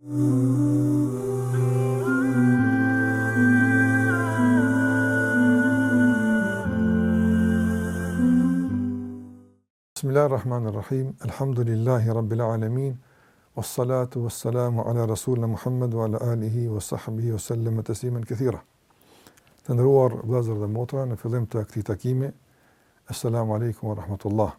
بسم الله الرحمن الرحيم الحمد لله رب العالمين والصلاة والسلام على رسولنا محمد وعلى آله وصحبه وسلم تسليما كثيرا تنروار بلازر دي موتر نفضيم تاكتي السلام عليكم ورحمة الله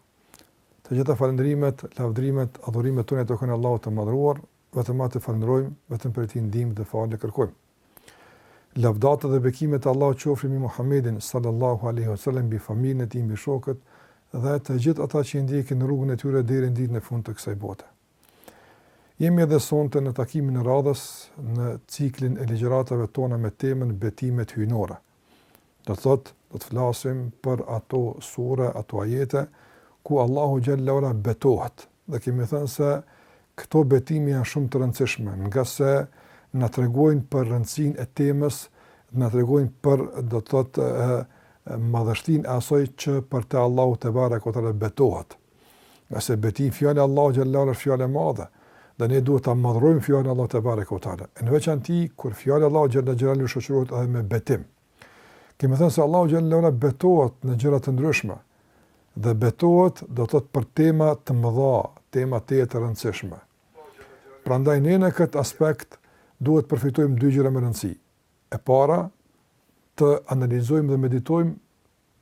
Të gjitha falëndrimet, lavdrimet, adhurimet tona i takojnë Allahut të Madhëruar, vetëm atë falënderojmë, vetëm prej tij ndihmë dhe falje kërkojmë. Lavdata dhe bekimet e Allahut qofshin mbi Muhamedin sallallahu alaihi wasallam, mbi familjen e tij, mbi shokët dhe të gjithë ata që e ndjekin rrugën e tij deri në ditën e fundit të kësaj bote. Jemi edhe sonte në takimin e radhës në ciklin e ligjëratave tona me temën betimet hyjnore. Do të thotë, do të flasim për ato sure, ato ajete, ku Allahu xhelle ve ala betohet. Dhe kemi thënë se këto betime janë shumë të rëndësishme, ngase na tregojnë për rëndësinë e temës, na tregojnë për, do të thotë, madhështinë e asaj që për të Allahu tebareke ve teala betohet. Ngase betim fjala e Allahut xhelle ve ala është fjalë e madhe, dhe ne duhet ta madhërojmë fjalën e Allahut tebareke ve teala. E në veçanti, kur fjala e Allahut xhelle ve ala është e shoqëruar edhe me betim. Kemi thënë se Allahu xhelle ve ala betohet në gjëra të ndryshme, dhe betohet do të thotë për tema të mëdha, tema tejet të rëndësishme. Prandaj ne në këtë aspekt duhet të përfitojmë dy gjëra me rëndësi. E para, të analizojmë dhe meditojmë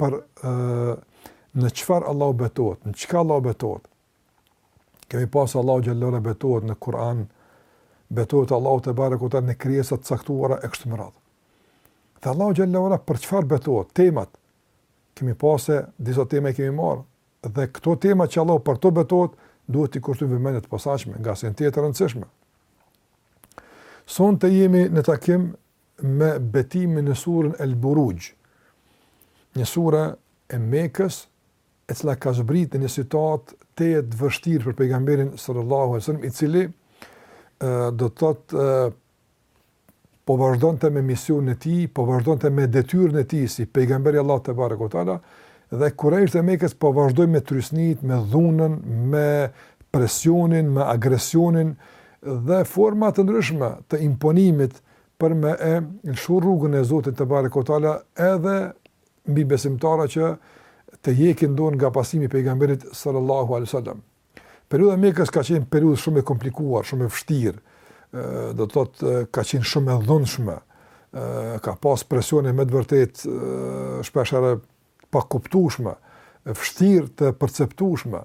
për ë në çfarë Allahu betohet, në çka Allahu betohet. Kemi pa se Allahu xhelle ve ala betohet në Kur'an, betohet Allahu tebareke ve teala në krijesa të caktuara e kështu me radhë. Dhe Allahu xhelle ve ala për çfarë betohet, temat. Kemi pa se disa tema kemi marrë dhe këto tema që Allahu për to betohet duhet t'u kushtojmë vëmendje të posaçme, ngase janë tejet të rëndësishme. Sonte jemi në takim me betimin në surën El Buruxh, një sure e Mekës, e cila ka zbritur në një situatë tejet të vështirë për pejgamberin sallallahu alajhi wasallam, i cili ë do të thotë po vazhdonte me misionin e tij, po vazhdonte me detyrën e tij si pejgamber i Allahut tebareke ve teala dhe kurejshët e Mekës po vazhdojnë me trysnitë, me dhunën, me presionin, me agresionin dhe forma të ndryshme të imponimit për me e lëshu rrugën e Zotit tebareke ve teala edhe mbi besimtarët që të heqin dorë nga pasimi i pejgamberit sallallahu alaihi wasallam. Periudha e Mekës ka qenë periudhë shumë e komplikuar, shumë e vështirë, do të thotë ka qenë shumë e dhunshme, ka pas presione me të vërtetë shpeshherë të pakuptueshme, e vështirë të perceptueshme.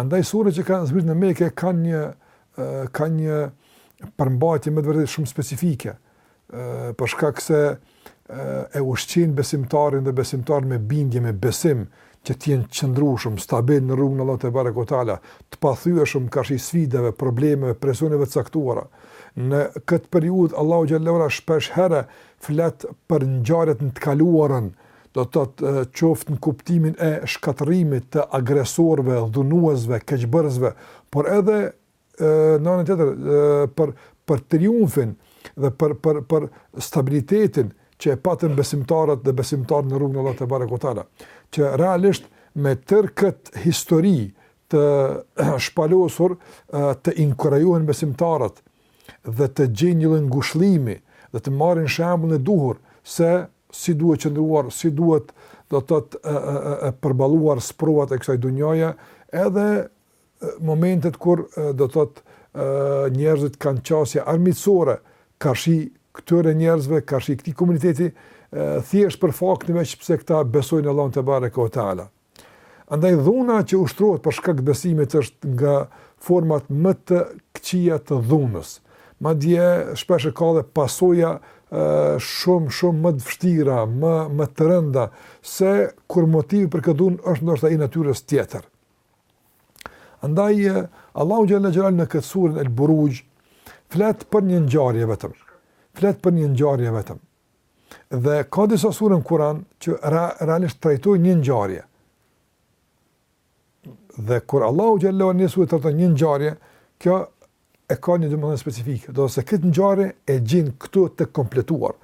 Andaj suret që kanë zbrit në Mekë kanë një kanë një përmbajtje me të vërtetë shumë specifike, për shkak se e ushqejnë besimtarin dhe besimtaren me bindje, me besim që të jenë të qëndrueshëm, stabilë në rrugën e Allahut tebareke ve teala, të pathyeshëm karshi sfidave, problemeve, presioneve të caktuara. Në këtë periudhë Allahu xhelle ve ala shpeshherë flet për ngjarjet në të kaluarën, do të thotë qoftë në kuptimin e shkatërrimit të agresorëve, dhunuesve, keqbërësve, por edhe në anën tjetër për për triumfin dhe për për për stabilitetin që e patën besimtarët dhe besimtaret në rrugën e Allahut tebareke ue teala, që realisht me tërë këtë histori të shpalosur të inkurajohen besimtarët dhe të gjejnë një lloj ngushëllimi dhe të marrin shembullin e duhur se si duhet qëndruar, si duhet do të thotë e, e, e përballuar sprovat e kësaj dunjaje, edhe momentet kur do të thotë njerëzit kanë qasje armiqësore karshi këtyre njerëzve, karshi këtij komuniteti, thjesht për faktin veç pse këta besojnë Allahun tebareke ue teala. Andaj dhuna që ushtrohet për shkak besimit është nga format më të këqija të dhunës. Madje shpeshherë ka dhe pasoja shumë shumë më të vështira, më më të rënda se kur motivi për këtë dhunë është ndoshta i natyrës tjetër. Andaj Allahu xhel-le xhelaluhu në këtë surën El Buruxh flet për një ngjarje vetëm. Flet për një ngjarje vetëm. Dhe ka disa sure në Kur'an që realisht trajtojnë një ngjarje. Dhe kur Allahu xhel-le xhelaluhu në një sure trajton një ngjarje, kjo e ka një domethënie specifike. Do të thotë se këtë ngjarje e gjin këtu të kompletuar.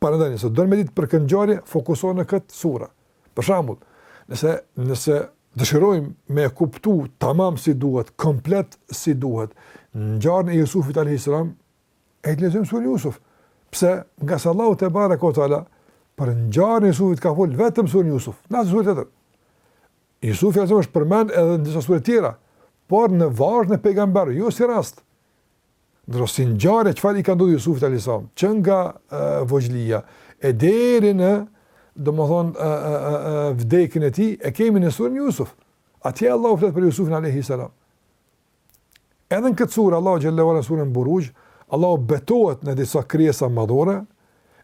Prandaj nëse don me ditë për këtë ngjarje, fokusohu në këtë sure. Për shembull, nëse nëse dëshirojmë me kuptu tamam si duhet, komplet si duhet, ngjarjen e Jusufit alejhi selam, E e lexojmë suren Jusuf. Pse, ngase Allahu tebareke ue teala, për ngjarjen e Jusufit ka folë vetëm në suren Jusuf, në asnjë sure tjetër. Jusufi a.s. është përmend edhe në disa sure tjera, por në vazhdën e pejgamberëve, jo si rast. Ndërsa si ngjarje, çfarë i ka ndodhë Jusufit alejhi selam, që nga e, vogjlia, e deri në, domethënë, e, e, e, vdekjen e tij, e kemi në suren Jusuf. Aty Allahu flet për Jusufin a.s. Edhe në këtë sure Allahu xhel-le ue ala suren Buruxh, Allahu betohet në disa krijesa madhore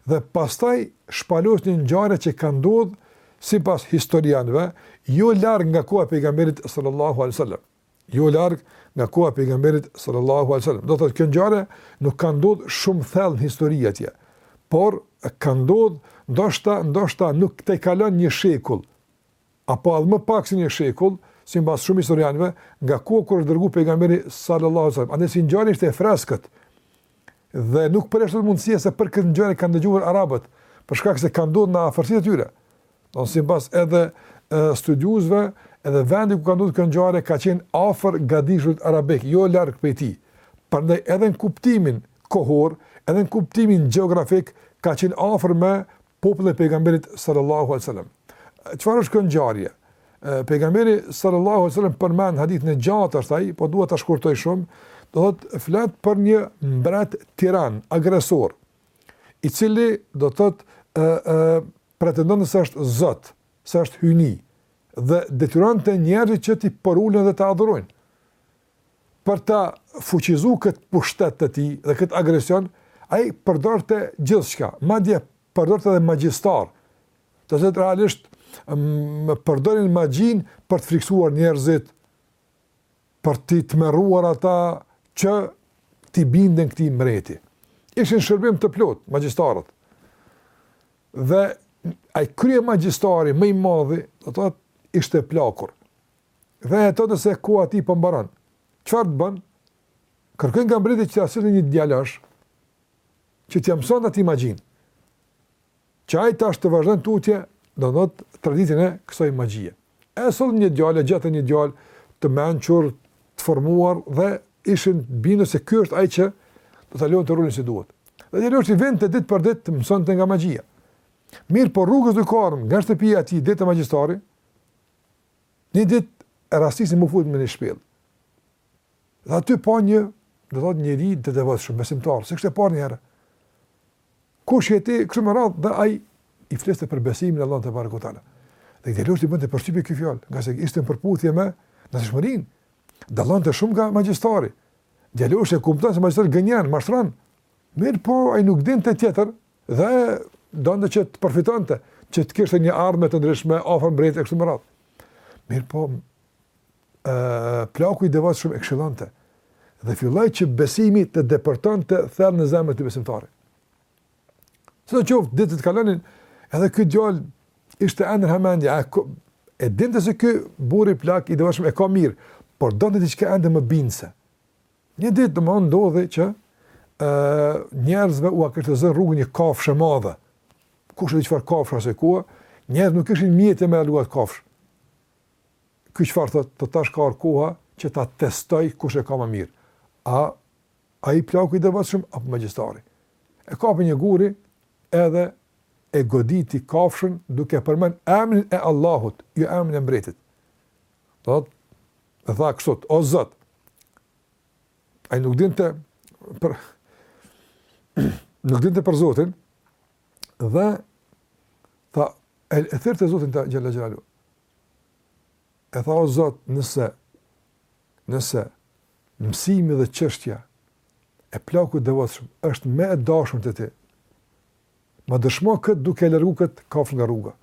dhe pastaj shpalos një ngjarje që ka ndodhur sipas historianëve, jo larg nga koha e pejgamberit sallallahu alaihi wasallam. Jo larg nga koha e pejgamberit sallallahu alaihi wasallam. Do thotë kjo ngjarje nuk ka ndodhur shumë thellë në histori atje, por ka ndodhur ndoshta ndoshta nuk tejkalon një shekull apo edhe më pak se një shekull, sipas shumë historianëve, nga koha kur është dërguar pejgamberi sallallahu alaihi wasallam. Andaj si ngjarje ishte e freskët. Dhe nuk përjashtohet mundësia se për këtë ngjarje kanë dëgjuar arabët, për shkak se kanë ndodhur në afërsi të tyre. Domethënë sipas edhe studiuesve, edhe vendi ku ka ndodhur kjo ngjarje ka qenë afër gadishullit arabik, jo larg prej tij. Prandaj edhe në kuptimin kohor, edhe në kuptimin gjeografik ka qenë afër me Populli i pejgamberit sallallahu alaihi wasallam. Çfarë është kjo ngjarje? Pejgamberi sallallahu alaihi wasallam përmend hadithin e gjatë është ai, po dua ta shkurtoj shumë. Do thotë flet për një mbret tiran, agresor, i cili do thotë ë ë pretendonte se është Zot, se është hyjni dhe detyronte njerëzit që t'i përulen dhe të adhurojnë. për ta fuqizuar këtë pushtet të tij dhe këtë agresion, ai përdorte gjithçka, madje përdorte edhe magjistarë, të cilët realisht e përdornin magjinë për të frikësuar njerëzit, për t'i tmerruar ata që t'i binden këtij mbreti. Ishin në shërbim të plotë magjistarët. Dhe ai kryemagjistari më i madhi, do thotë ishte plakur. Dhe hetonte se koha e tij po mbaron. Çfarë bën? Kërkoi nga mbreti që t'i sillte një djalosh që t'ia mësonte atij magjinë. Që ai tash të vazhdonte tutje, do të thotë traditën e kësaj magjie. E sollën një djalë, gjetën një djalë të mençur, të formuar dhe ishin të bindur se ky është ai që do ta luante rolin si duhet. Dhe dhe djaloshi vente ditë për ditë të mësonte nga magjia. Mirëpo rrugës duke ardhur, nga shtëpia e tij, deri te magjistari, Një ditë e rastis me u fut në një shpellë. Dhe aty pa një, do të thotë njeri të devotshëm, besimtar, s'e kishte parë asnjëherë. Kush je ti? Kështu me radhë, dhe ai i fliste për besimin e Allahut tebareke ve teala. Dhe djaloshit i bënte përshtypje kjo fjalë, ngase ishte në përputhje me natyrshmërinë. Dallonte shumë nga magjistari. Djaloshi e kupton se magjistari gënjen, mashtron. Mirëpo, ai nuk dinte tjetër, Dhe donte që të përfitonte, që të kishte një të ardhme të ndryshme, afër mbretit e kështu me radhë. Mirëpo, e, plaku i devotshëm e këshillonte, dhe filloi që besimi të depërtonte thellë në zemër të besimtarit. Sidoqoftë, ditët kalonin, edhe ky djalë ishte ende në hamendje, e, e dinte se ky burri plak i devotshëm e ka mirë, por donte diçka ende më bindëse. Një ditë domethënë ndodhi që e, njerëzve ua kishte zënë rrugën një kafshë e madhe. Kushedi çfarë kafshe, asokohe njerëzit nuk kishin mjete me e luajt kafshën. Ky çfarë thotë, tash ka ardh koha që ta testoj kush e ka më mirë. A, ai plaku i devotshëm, apo magjistari. E kapi një gur edhe e goditi kafshën duke përmend emrin e Allahut, jo emrin e mbretit. Do të thotë, e tha kështu, o Zot. Ai nuk dinte për nuk dinte për Zotin dhe tha e, e thirrte Zotin xhel-le xhelaluhu. E tha o Zot, nëse nëse mësimi dhe çështja e plakut të devotshëm është më e dashur te ti Ma dëshmo këtë duke e largu këtë kafshë nga rruga.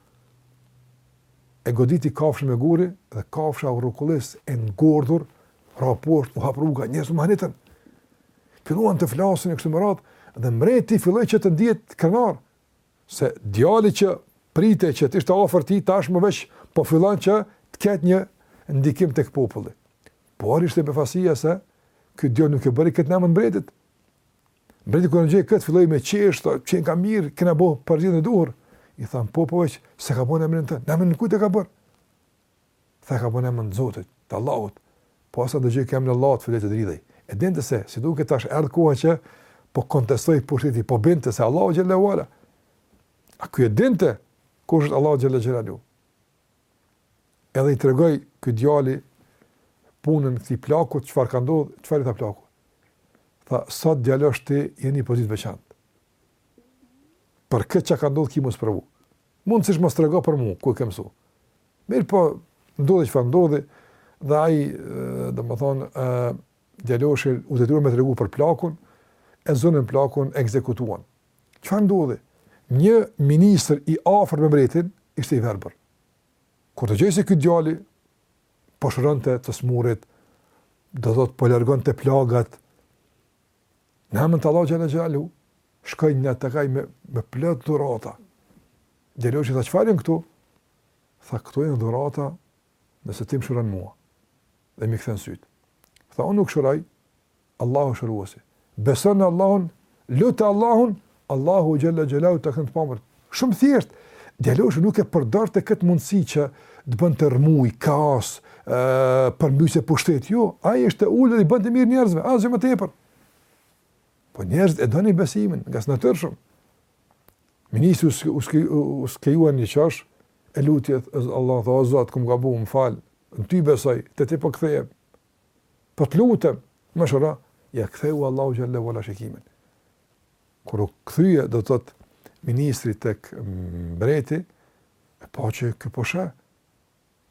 E goditi kafshën me guri dhe kafsha u rrukullis e ngordhur, ra poshtë, u hap rruga, njerëz u mahnitën. Filluan të flasin e kështu me radhë dhe mbreti filloi që të ndihet krenar se djali që pritej që të ishte afër tij tashmë veç po fillon që të ketë një ndikim tek populli. Por ishte befasia se ky djalë nuk e bëri këtë n'emën t'mbretit. Mbreti kur e ndëgjoi këtë filloi me qesh, thotë, "Qenka mirë, kena bo përzgjedhjen e duhur." I tha, "Po, po, veç s'e ka bo n'emën tënd. N'emën t'kujt e ka bo?" Tha, "Ka bo n'emën t'Zotit, të Allahut." Posa dëgjoi ky emrin e Allahut filloi të dridhej. E dinte se, si duket tash erdh koha që po kontestohej pushteti, po binte se Allahu xhelle ue ala. A ky e dinte kush është Allahu xhelle xhelaluhu? Edhe i tregoi ky djali punën e këtij plakut, çfarë ka ndodhur, çfarë i tha plaku. Tha, sot djalosh ti je n'një pozitë t'veçantë. Për këtë që ka ndodhur ki m'u sprovu. Mundësisht mos trego për mua ku ke msu. Mirëpo, ndodhi çfarë ndodhi dhe ai, domethënë, ë djaloshi u detyru me tregu për plakun, e zunën plakun, e ekzekutuan. Çfarë ndodhi? Një ministër i afërt me mbretin ishte i verbër. Kur dëgjoi se ky djali po shëronte të smurit, do thotë po largonte plagat, në emën të Allahut xhelle xhelaluhu, shkoi tek ai me, me plot dhurata. Djaloshi i tha çfarë janë këto, tha këto janë dhurata nëse ti m'shëron mua, dhe m'i kthen sytë. Tha unë nuk shëroj, Allahu shëruesi. Beso në Allahun, lutë Allahun, Allahu xhelle xhelaluhu ta kthen t'pamurit. Shumë thjesht. Djaloshi nuk e përdorte këtë mundësi që të bënte rrëmujë, kaos, ë përmbysje pushtet. Jo, ai ishte ulur i bënte mirë njerëzve, asgjë më tepër. Po njerëzit e donin besimin, ngase natyrshëm. Ministri u ske u skajua n'një qosh e luti Allahun dhe, o Zot kum gabu më fal. Në ty besoj, te ti po kthehem. Po të lutem, më shëro, ia ktheu Allahu xhelle ue ala shikimin. Kur u kthye, do të thotë ministri tek mbreti, e pa që ky po sheh.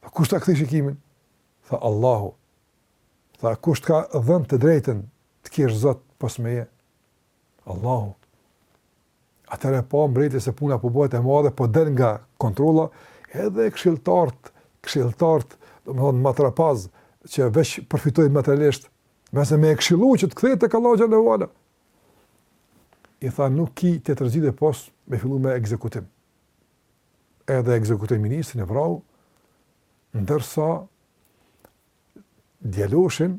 Tha, kush ta ktheu shikimin? Tha, Allahu. Tha, kush të ka dhënë të drejten të kesh zot pos meje? Allahu. Atëherë e pa mbreti se puna po bëhet e madhe, po del nga kontrolla, edhe këshilltart, këshilltart, domethënë matrapaz që veç përfitojnë materialisht, n'vend se me e këshillu që të kthehet tek Allahu xhelle ue ala. I thanë nuk ki tjetër zgjidhje pos me fillu me ekzekutim. Edhe e ekzekutoi ministrin, e vrau, ndërsa djaloshin,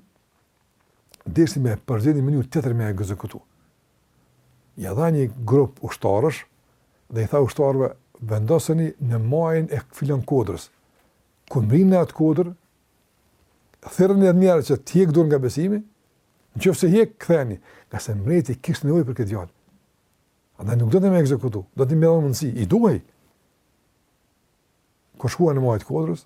deshi me përzgjedh një mënyrë tjetër me ekzekutu. Ia dha një grup ushtarësh dhe i tha ushtarëve, vendoseni në majën e filan kodrës. Kur mrrini në atë kodër, thirrni atë njëherë që të hjek dorë nga besimi, në qoftë se hjek, ktheni, ngase mbreti kishte nevojë për këtë djalë. Andaj nuk donte me ekzekutu, donte me dhënë mundësi, i duhej. Kur shkuan në majë të kodrës,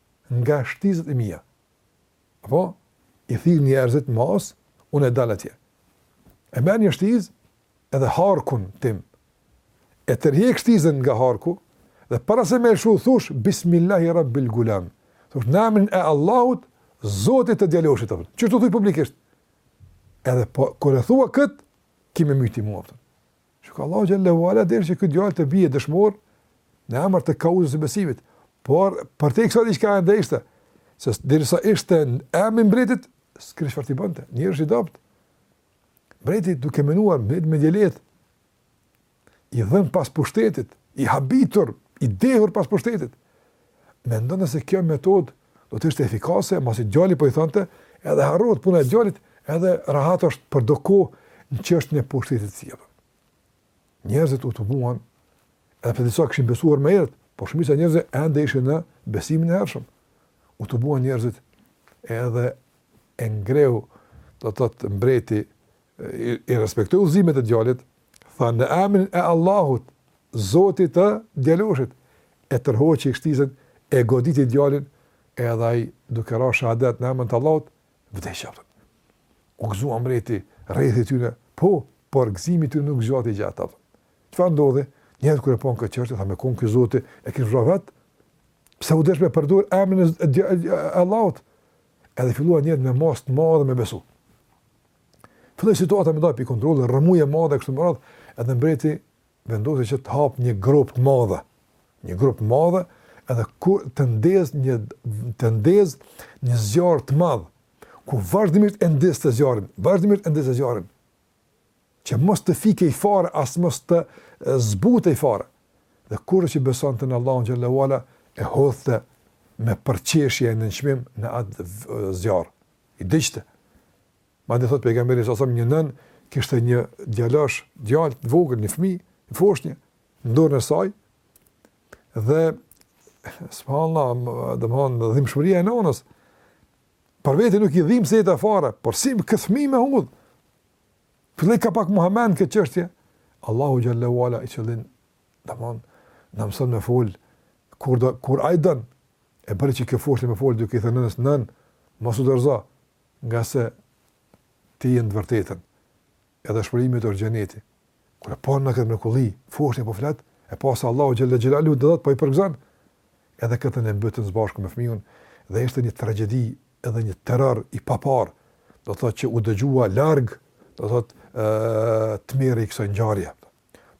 Nga shtizët e mia. Apo, i thirr njerëzit masë, unë e dalë atje. E merr një shtizë, edhe harkun tim. E tërhjek shtizën nga harku, dhe para se me lëshu, thush Bismillahi Rabbil Gulam. Thush, në emrin e Allahut, Zotit të djaloshit. Qysh ta thuj publikisht? Edhe, po, kur e thua këtë, ki me mytë mua, apëtën. Që ka Allahu xhele ue ala që ky djalë të bije dëshmor në emër të kauzës së besimit. Por, për te i kësari që ka e ndajshte, se derisa ishte në emër mbretit, s'ke çfarë t'i bënte, njerëzit i doptë. Mbretit duke menduar, mbret me djelet, i dhëm pas pushtetit, i habitur, i dehur pas pushtetit. mendonte se kjo metodë do të ishte efikase, masi djali po i thonte, edhe harrohet puna e djalit, edhe rahat është për do kohë në çështjen e pushtetit. Njerëzit u tubuan, edhe pse disa kishin besuar me herët, po shumica e njerëzve ende ishin në besimin e hershëm. U tubuan njerëzit edhe e ngreu, domethënë mbreti, i, i respektoi udhëzimet e djalit, Tha në emrin e Allahut, Zotit të djaloshit, e tërhoqi shtizën, e goditi djalin, edhe ai duke ra shehid në emër të Allahut, vdiq apo. U gëzua mbreti, rrethi tyre, po, por gëzimi tyre nuk zgjati gjatë apo. Çfarë ndodhi? Njerëzit kur e panë këtë çështje, tha me kon ky Zoti, e kish vrarë vet. Pse u desh me përdor emrin e Allahut? Edhe filluan njerëzit në masë të madhe me besu. Filloi situata me dalë pi kontrollit, rrëmujë e madhe kështu me radhë, edhe mbreti vendosi që të hap një gropë të madhe. Një gropë të madhe, edhe ku të ndezë një të ndezë një zjarr të madh, ku vazhdimisht e ndezte zjarrin, vazhdimisht e ndezte zjarrin. Që mos të fikej fare, as mos të zbutej fare. Dhe kush që besonte në Allahun xhele ue ala, e hodhte me përqeshje e nënçmim në atë zjarr. i digjte. Madje thotë pejgamberi s.a.v.s. një nënë kishte një djalosh, djalë të vogël, një fëmijë, një foshnjë në dorën e saj. Dhe subhanallahu, domethënë dhimbshmëria e nënës. Për veti nuk i dhimsej jeta fare, por si këtë fëmijë me hudh. Filloi ka pak me u hamend këtë çështje. Allahu xhele ue ala i qëllin Domthon, e mëson me fol kur do kur ai don. E bëri që kjo foshnje me fol duke i thënë nënës nënë, mos u dorëzo, ngase ti je në të vërtetën. Edhe shpërblimi yt është xheneti. Kur e panë këtë mrekulli, foshnja po flet, e panë se Allahu xhele xhelaluhu do thotë po i përgëzon. Edhe këtë e mbytën së bashku me fëmijën dhe ishte një tragjedi edhe një terror i papar. Do thotë që u dëgjua larg, do thotë tmerri i kësaj ngjarje.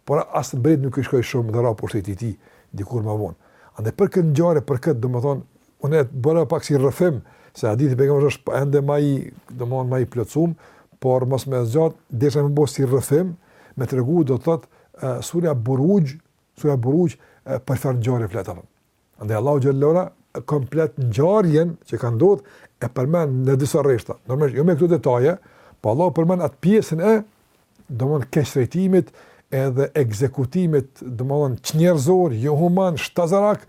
Por as mbretit nuk i shkoi shumë dhe ra pushteti i tij dikur më vonë. Andaj për këtë ngjarje, për këtë, domethënë, unë e bëra pak si rrëfim se hadithi i pejgamberit është ende më i, domethënë më i plotësuar, por mos me zgjat, desha me bo si rrëfim, me tregu do të thotë surja Buruxh, surja Buruxh për çfarë ngjarje flet apo. Andaj Allahu xhele ue ala komplet ngjarjen që ka ndodhur e përmend në disa rreshta. Normalisht jo me këto detaje, po Allahu përmend atë pjesën e domthon keqtrajtimit edhe ekzekutimit, domthon çnjerëzor, jo human, shtazarak,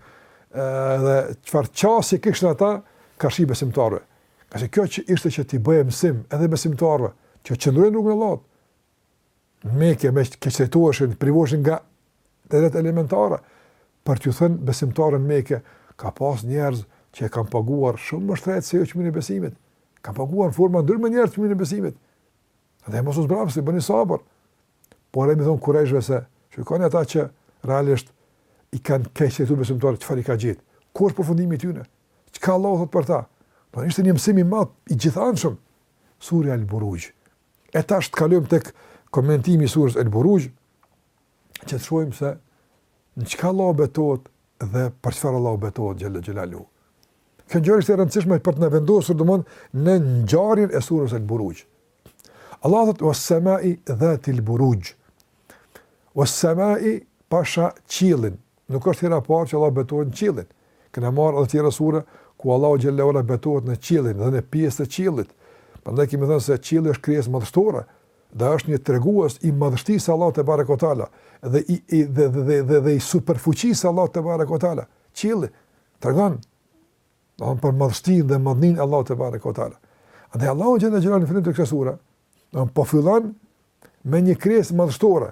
edhe çfarë qasje kishin ata karshi besimtarëve. Ngase kjo që ishte që t'i bëjë mësim edhe besimtarëve, që qëndrojnë n'rrugën e Allahut. në Mekë meqë keqtrajtoheshin, privoheshin nga të drejtat elementare për t'u thënë besimtarëve në Mekë, ka pas njerëz që e kanë paguar shumë më shtrenjtë se ju çmimin e besimit. Kanë paguar në forma të ndryshme më njerëz çmimin e besimit. Dhe mos u zbrapsni, bëni sabër. Por edhe me i thënë kurejshve se shikoni ata që realisht i kanë keqtrajtu besimtarët çfarë i ka gjetë. Ku është përfundimi i tyre? Çka Allah thot për ta? Do ishte një mësim i madh i gjithanshëm. Surja el-Buruxh. E tash të kalojmë tek komentimi i surës El Buruxh, që të shohim se në çka Allah betohet dhe për çfarë Allah betohet xhele xhelaluhu. Kjo ngjarje ishte e rëndësishme për të na vendosur domon në ngjarjen e surës El Buruxh. Allah thotë was samai dhatil buruxh. Was samai pasha qiellin, Nuk është hera e parë që Allahu betohet në qiellin. Kena marrë edhe tjera sure ku Allahu xhele ue ala betohet në qiellin, në një pjesë të qiellit. Prandaj kemi thënë se qielli është krijesë madhështore, dhe është një tregues i madhështisë së Allahut tebareke ue teala dhe i i dhe dhe dhe, dhe, dhe i superfuqisë së Allahut tebareke ue teala. Qielli tregon do thotë për madhështinë dhe madhninë e Allahut tebareke ue teala. A dhe Allahu xhele ue ala në fillim të kësaj sure, do thotë po fillon me një krijesë madhështore,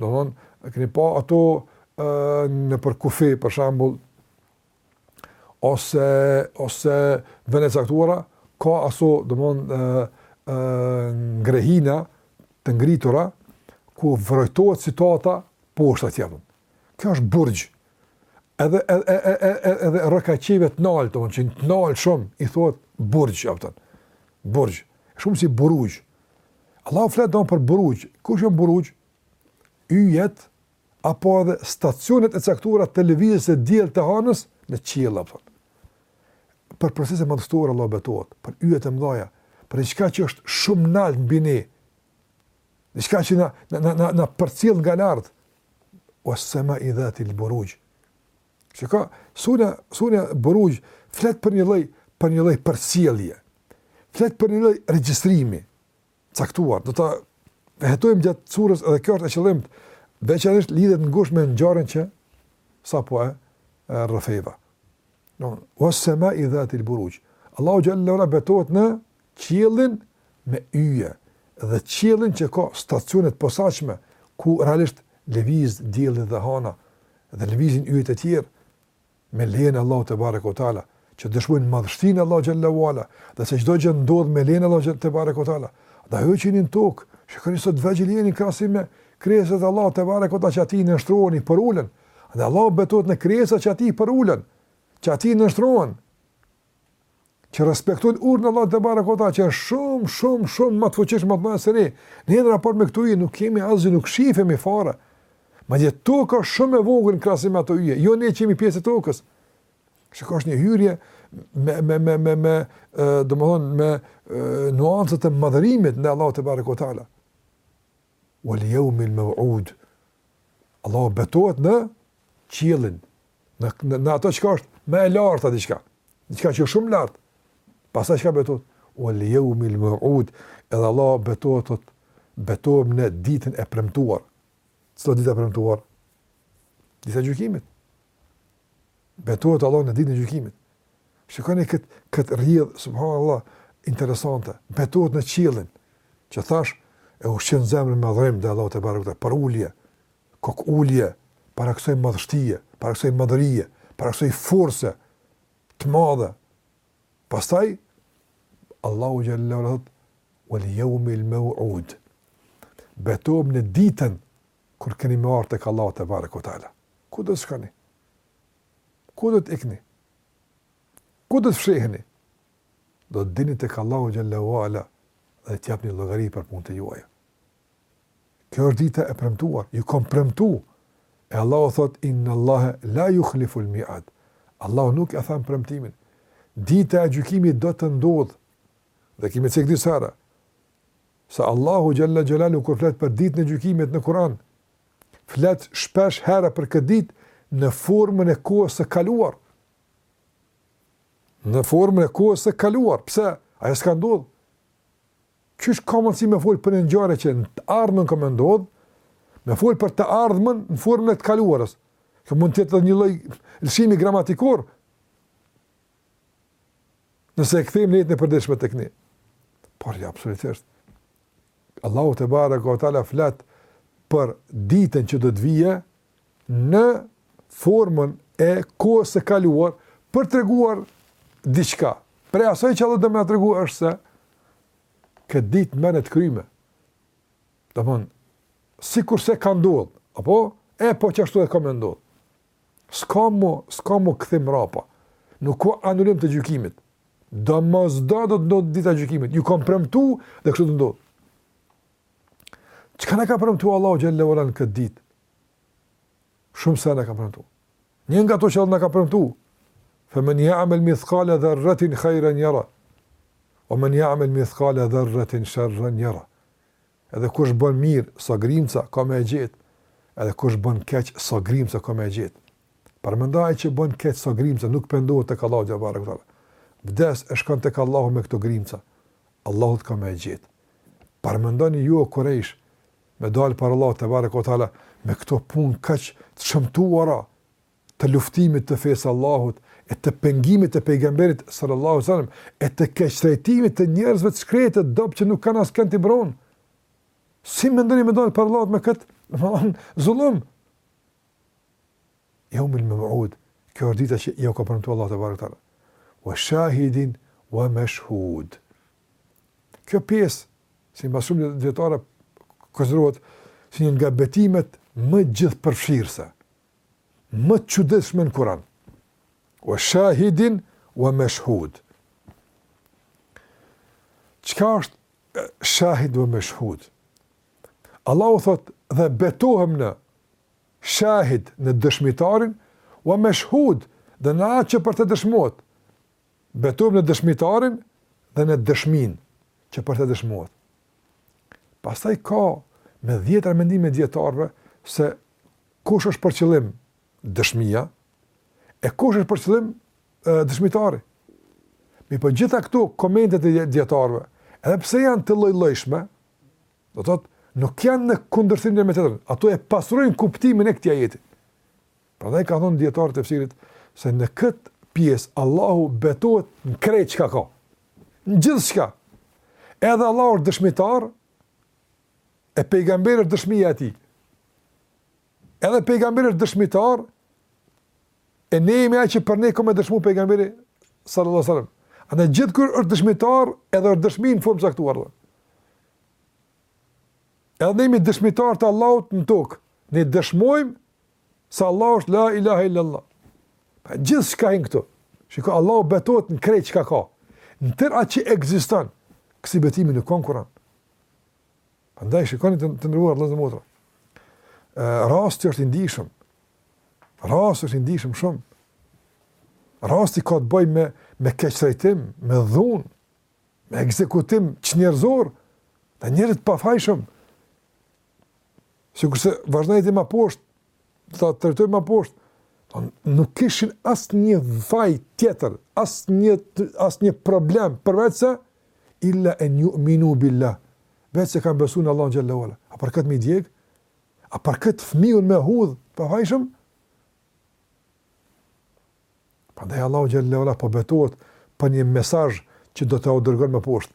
Domethënë, i keni pa ato e, nëpër kufi, për shembull, ose, ose vende të caktuara, ka aso, domethënë, ngrehina të ngritura, ku vrojtohet situata poshtë atje. Kjo është burxh. Edhe, edhe, edhe, edhe, edhe rrokaqiejve të nalë, domethënë që janë të nalë shumë, i thohet burxh, kupton. Burxh. Shumësi buruxh. Allahu flet don për burrugj. Kush janë burrugj? Yjet apo edhe stacionet e caktuara të lëvizjes së diellit të hanës në qiell apo për procese madhështore Allah betohet, për yjet e mëdha, për diçka që është shumë lart mbi ne. Diçka që na na na na përcjell nga lart. Ues semai dhatil burrugj. Shiko, sura, sura Buruj flet për një lloj për një lloj përcjellje. Flet për një lloj regjistrimi të caktuar. Do ta hetojmë gjatë surës edhe kjo është e qëllimt, veçanërisht lidhet ngushtë me ngjarjen që sapo e rrëfeva. Don, was samai dhatil buruj. Allahu xhelle ue ala betohet në qiellin me yje dhe qiellin që ka stacione e posaçme ku realisht lëviz dielli dhe hana dhe lëvizin yjet e tjerë me lejen e Allahut te bareku teala që dëshmojnë madhështinë e Allahut xhelle ue ala dhe se çdo gjë ndodh me lejen e Allahut te bareku teala dhe ju që jeni në tokë shikoni sa të vegjël jeni në krahasim me krijesat e Allahut te bareku teala që atij i nënshtrohen i përulen dhe Allahu betohet në krijesat që atij i përulen që atij i nënshtrohen që respektojnë urdhrin e Allahut tebareke ue teala që janë shumë shumë shumë më të fuqishëm më të mdhej se ne. Ne në raport me këto yje nuk jemi asgjë, nuk shifemi fare. Madje toka është shumë e vogël në krahasim me ato yje. Jo ne që jemi pjesë e tokës. Shikoj është një hyrje me me me me me domthon me nuanca të madhërimit ndaj Allahut tebareke ue teala. Wal yawmil maw'ud. Allahu betohet në qiellin Në, në, në atë çka është më e larta diçka. Diçka që është shumë lart. Pastaj çka betohet? Uel jeumil meuud, edhe Allah betohet, betohem në ditën e premtuar. Cila është dita e premtuar? Dita e gjykimit. Betohet Allah në ditën e gjykimit. Shikoni kët kët rrjedh subhanallah interesante. Betohet në qiellin që thash e ushqen zemrën madhërim ndaj Allahut tebareke ue teala përulje. Kokëulje para kësaj madhështie, para kësaj madhërie, para kësaj force të madhe. Pastaj Allahu xhelle ue ala thot: "Wal yawmil maw'ud." Betohem në ditën kur keni me ardh tek Allahu tebareke ue teala. Ku do të shkoni? Ku do të ikni? Ku do të fsheheni? Do të dilni tek Allahu xhelle ue ala dhe të japni llogari për punët e juaja. Kjo është dita e premtuar, ju kam premtu. E Allahu thot inna Allaha la yukhlifu al-mi'ad. Allahu nuk e then premtimin. Dita e gjykimit do të ndodhë. Dhe kemi cek disa herë. Se Allahu xhelle xhelaluhu kur flet për ditën e gjykimit në Kur'an, flet shpesh herë për këtë ditë në formën e kohës së kaluar. Në formën e kohës së kaluar. Pse? Ajo s'ka ndodhur. Qysh ka mundësi me folë për një ngjarje që në të ardhmen ka me ndodhë, me folë për të ardhmen në formën e të kaluarës. Kjo mund të jetë edhe një lloj lëshimi gramatikor. Nëse e kthejmë në jetën e përditshme tek ne. Por jo, absolutisht. Allahu tebareke ue teala flet për ditën që do të vijë në formën e kohës së kaluar për të treguar diçka. Prej asaj që Allahu do me tregu është se këtë ditë merrne të kryme. Domethënë sikurse ka ndodhur, apo e po qashtu edhe ka me ndodh. S'ka më, s'ka më kthim prapa. Nuk ka anulim të gjykimit. Domosdo do të ndodhë dita e gjykimit. Ju kam premtu dhe kështu do ndodhë. Çka na ka premtu Allahu xhel-le ue ala në këtë dit? Shumë sene na ka premtu. Njëna nga to që na ka premtu, fe men ja'mel mithkale dherretin hajren jereh, ue men ja'mel mithkale dherretin sherren jereh. Edhe kush bën mirë, sa grimca, ka me e gjet. Edhe kush bën keq, sa grimca, ka me e gjet. Prandaj ai që bën keq, sa grimca, nuk pendohet tek Allahu xhel-le ue ala. Vdes e shkon tek Allahu me këto grimca. Allahut, ka me e gjet. Paramendoni ju o Kurejsh me dalë para Allahut tebareke ue teala me këto punë kaq të shëmtuara të luftimit të fesë së Allahut e të pengimit të pejgamberit sallallahu alaihi wasallam e të keqtrajtimit të njerëzve të shkretë, të dobët, që nuk kanë askënd t'i mbron. Si mendoni me dal para Allahut me kët? Domthon zullum. Jeumil meud, kjo është dita që jua ka premtuar Allahu tebareke ue teala. Wa shahidin wa mashhud. Kjo pjesë, simbas shumë dijetarëve konsiderohet si një nga betimet më gjithëpërfshirëse, më të çuditshme në Kur'an. Wa shahidin wa mashhud. Çka është shahid wa mashhud? Allahu thotë dhe betohem në shahid në dëshmitarin wa mashhud dhe në atë që për të dëshmohet. Betohem në dëshmitarin dhe në dëshminë që për të dëshmohet. Pastaj ka me dhjetra mendime të dijetarëve se kush është për qëllim dëshmia e kush është për qëllim dëshmitari. Mirëpo gjitha këto komentet e dijetarëve, edhe pse janë të lloj-llojshme, do të thotë nuk janë në kundërshtim me tjetrën. Ato e pasurojnë kuptimin e këtij ajeti. Prandaj kanë thënë dijetarët e tefsirit se në këtë pjesë Allahu betohet në krejt çka ka. Në gjithçka. Edhe Allahu është dëshmitar e pejgamberi është dëshmia e tij. Edhe pejgamberi është dëshmitar e ne jemi ai që për ne ka me dëshmu pejgamberi sallallahu alajhi wasallam. Andaj gjithkush është dëshmitar edhe është dëshmi në formë të caktuar. Edhe ne jemi dëshmitar të Allahut në tokë. Ne dëshmojmë Se Allah është la ilaha illallah. Pra gjithçka hin këtu. Shiko, Allahu betohet në krejt çka ka. Në tërë atë që ekziston, kësi betimi nuk ka në Kuran. Prandaj, shikoni të, të nderuar, vllezër e motra. Rasti është i ndjeshëm. Rasti është i ndjeshëm shumë. Rasti ka të bëj me, me keqtrajtim, me dhunë, me ekzekutim çnjerëzor, të njerëzve të pafajshëm, Sikurse vazhdon ajeti më poshtë, do ta trajtojmë më poshtë, po nuk kishin asnjë faj tjetër, asnjë, asnjë problem, përveç se, illa en juminu billah, veç se kanë besu në Allahun xhelle ue ala. A për këtë me i djeg? A për këtë fmijën me hudhë, të pafajshëm? Prandaj Allahu xhelle ue ala, po betohet për një mesazh që do t'ua dërgon më poshtë.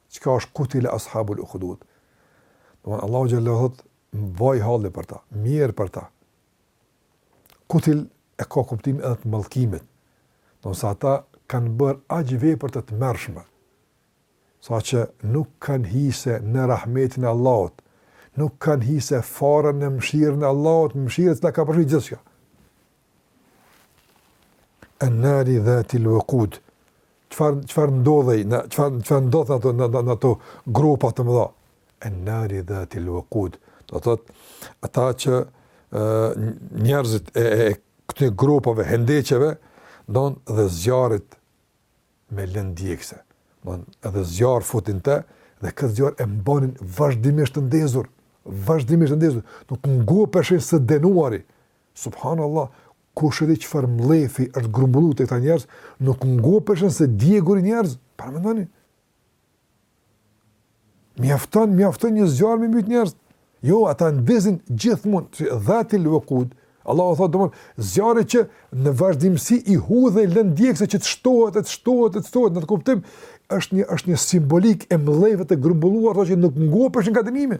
çka është kutile ashabul uhdud. Domthon Allahu xhelle thot vaj halli për ta, mjerë për ta. Kutile ka kuptim edhe të mallkimit. Domthon se ata kanë bërë aq vepër të tmerrshme sa që nuk kanë hise në rahmetin e Allahut, nuk kanë hise fare në mëshirën e Allahut, mëshirë e cila ka përfshirë gjithçka. En nari dhati l'waqud. Çfarë çfarë ndodhej në çfarë çfarë ndodhte në në ato gropa të mëdha? En nari dhati l'waqud. Do thot ata që njerëzit e, e këtyre gropave hendeqeve don dhe zjarrit me lëndë djegëse. Don edhe zjarr futën n'te dhe këtë zjarr e mbanin vazhdimisht të ndezur, vazhdimisht të ndezur. Nuk ngopeshin së dënuari Subhanallah, kush e di çfarë mllefi është grumbulluar te këta njerëz, nuk ngopeshin së djeguri njerëz. Paramendoni. Mjafton, mjafton një zjarr me mbyt njerëz. Jo, ata ndezin gjithmonë si dhatil waqud. Allahu thotë domun zjarri që në vazhdimsi i hudhe lëndë djegëse që të shtohet, të shtohet, të shtohet, në atë kuptim është një është një simbolikë e mllefit të grumbulluar, ata që nuk ngopeshin nga dënimi.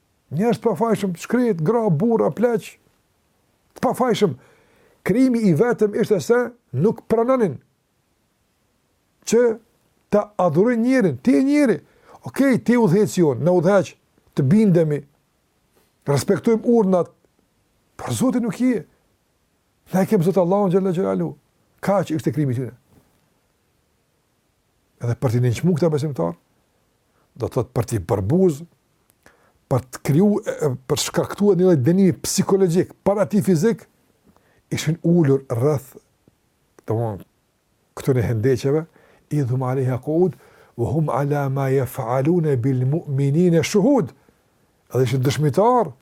Njerëz të pafajshëm, të shkretë, gra, burra, pleq, të pafajshëm. Krimi i vetëm ishte se nuk pranonin që ta adhurojnë njerin, ti je njeri, ok, ti udhëheqës jonë, na udhëheq, të bindemi, respektojmë urdhnat, por zoti nuk je, ne kemi zot Allahun xhele xhelaluhu, kaq ishte krimi i tyne. Edhe për t'i nënçmu këta besimtarë, do të thotë për t'i përbuz, për të kriju, për shkaktuar një lloj dënimi psikologjik, para atij fizik, ishin ulur rreth domethënë këtyne hendeqeve, idh hum alejha kuud, ve hum ala ma jefalune bil mu'minine shuhud, edhe ishin dëshmitarë,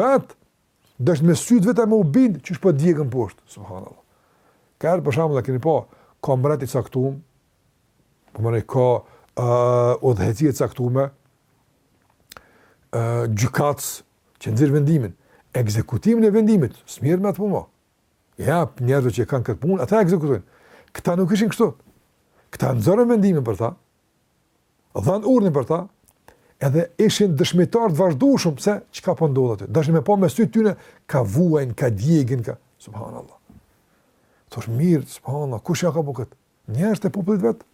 vetë, Deshtën me sytë e vet me u bind qysh po djegën poshtë, subhanallah. Kaherë për shembull kemi pa, ka mbreti i caktum, apo ka uh, udhëheqësi i caktum, uh, gjykatës që nxjerr vendimin, ekzekutimin e vendimit, s'merret me atë punë ma. Po ja, njerëzve që kanë këtë punë, ata ekzekutojnë. Këta nuk ishin kështu. Këta nxorën vendimin për ta, Dhanë urdhnin për ta, edhe ishin dëshmitarë të vazhdueshëm se çka po ndodh aty. Dashtën me pa me sytë e tyne ka vuajnë, ka digjen, ka subhanallahu. Cmirë, subhanallahu, kush ja ka bo këtë? Njerëzit e popullit të vet?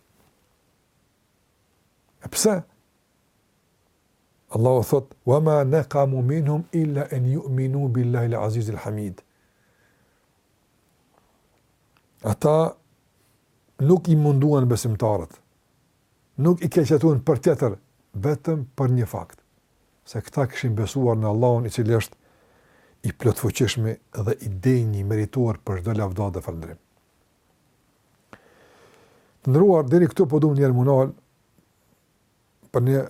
E pse? Allahu thotë, wa ma nekamu minhum illa en ju'minu billahil azizil hamid. Ata nuk i munduan besimtarët, nuk i keqtrajtuan për tjetër, vetëm për një fakt, se këta kishin besuar në Allahun i cili është i plotfuqishmi dhe i denjë i merituar për çdo lavdatë dhe falënderim. Të nderuar, deri këtu po du njiherë me u nal, për një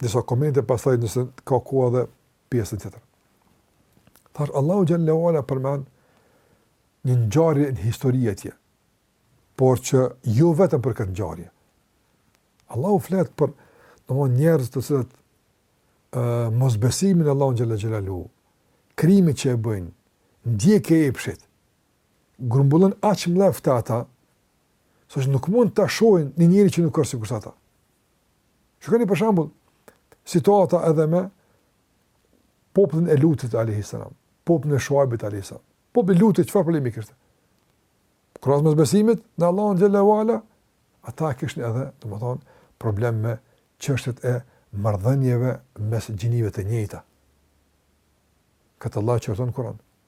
disa komente pastaj nëse ka kohë dhe pjesën tjetër. Thashë Allahu xhele ve ala përmend një ngjarje në histori etj. Por që jo vetëm për këtë ngjarje. Allahu flet për domethënë njerëz të cilët ë uh, mosbesimi në Allahun xhele xhelaluhu, krimi që e bëjnë, ndjekja e epshit. grumbullon aq mllef te ata, saqë nuk mund ta shohin një njeri që nuk është sikur ata. Shikoni për shembull situata edhe me popullin e Lutit alayhis salam, popullin e Shuaibit alayhis salam. Populli i Lutit çfarë problemi kishte? Krahas mosbesimit në Allahun xhele ve ala, ata kishin edhe, domethënë, problem me çështjet e marrëdhënieve mes gjinive të njëjta. Këtë Allahu e cek në Kur'an.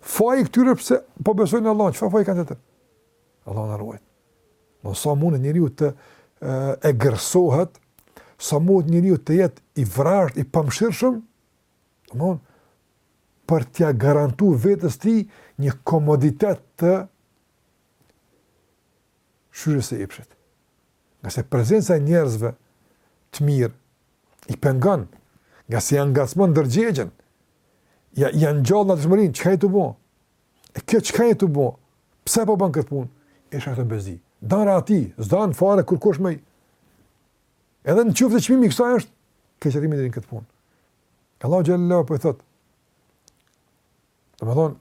Faji këtyre pse po besojnë në Allah, çfarë faji kanë tjetër? Allah na ruaj. sa mund njeriu të egërsohet, sa mund njeriu të jetë i vrazhdë, i pamëshirshëm, domthon për t'ia garantuar vetes tij një komoditet të shfryrjes së epshit, ngase prezenca e njerëzve të mirë, i pengon, ngase jau ngacmon ndërgjegjen, jau ngjall neshmërinë, çka je tu bo? E kjo çka je tu bo? Pse po ban këtë punë? Është në bezdi. Para atij, s'don fare kurkush me... Edhe në qoftë se çmimi i kësaj është keqtrajtimi edhe në këtë punë. Allahu xhelle ve ala po thotë, domethënë,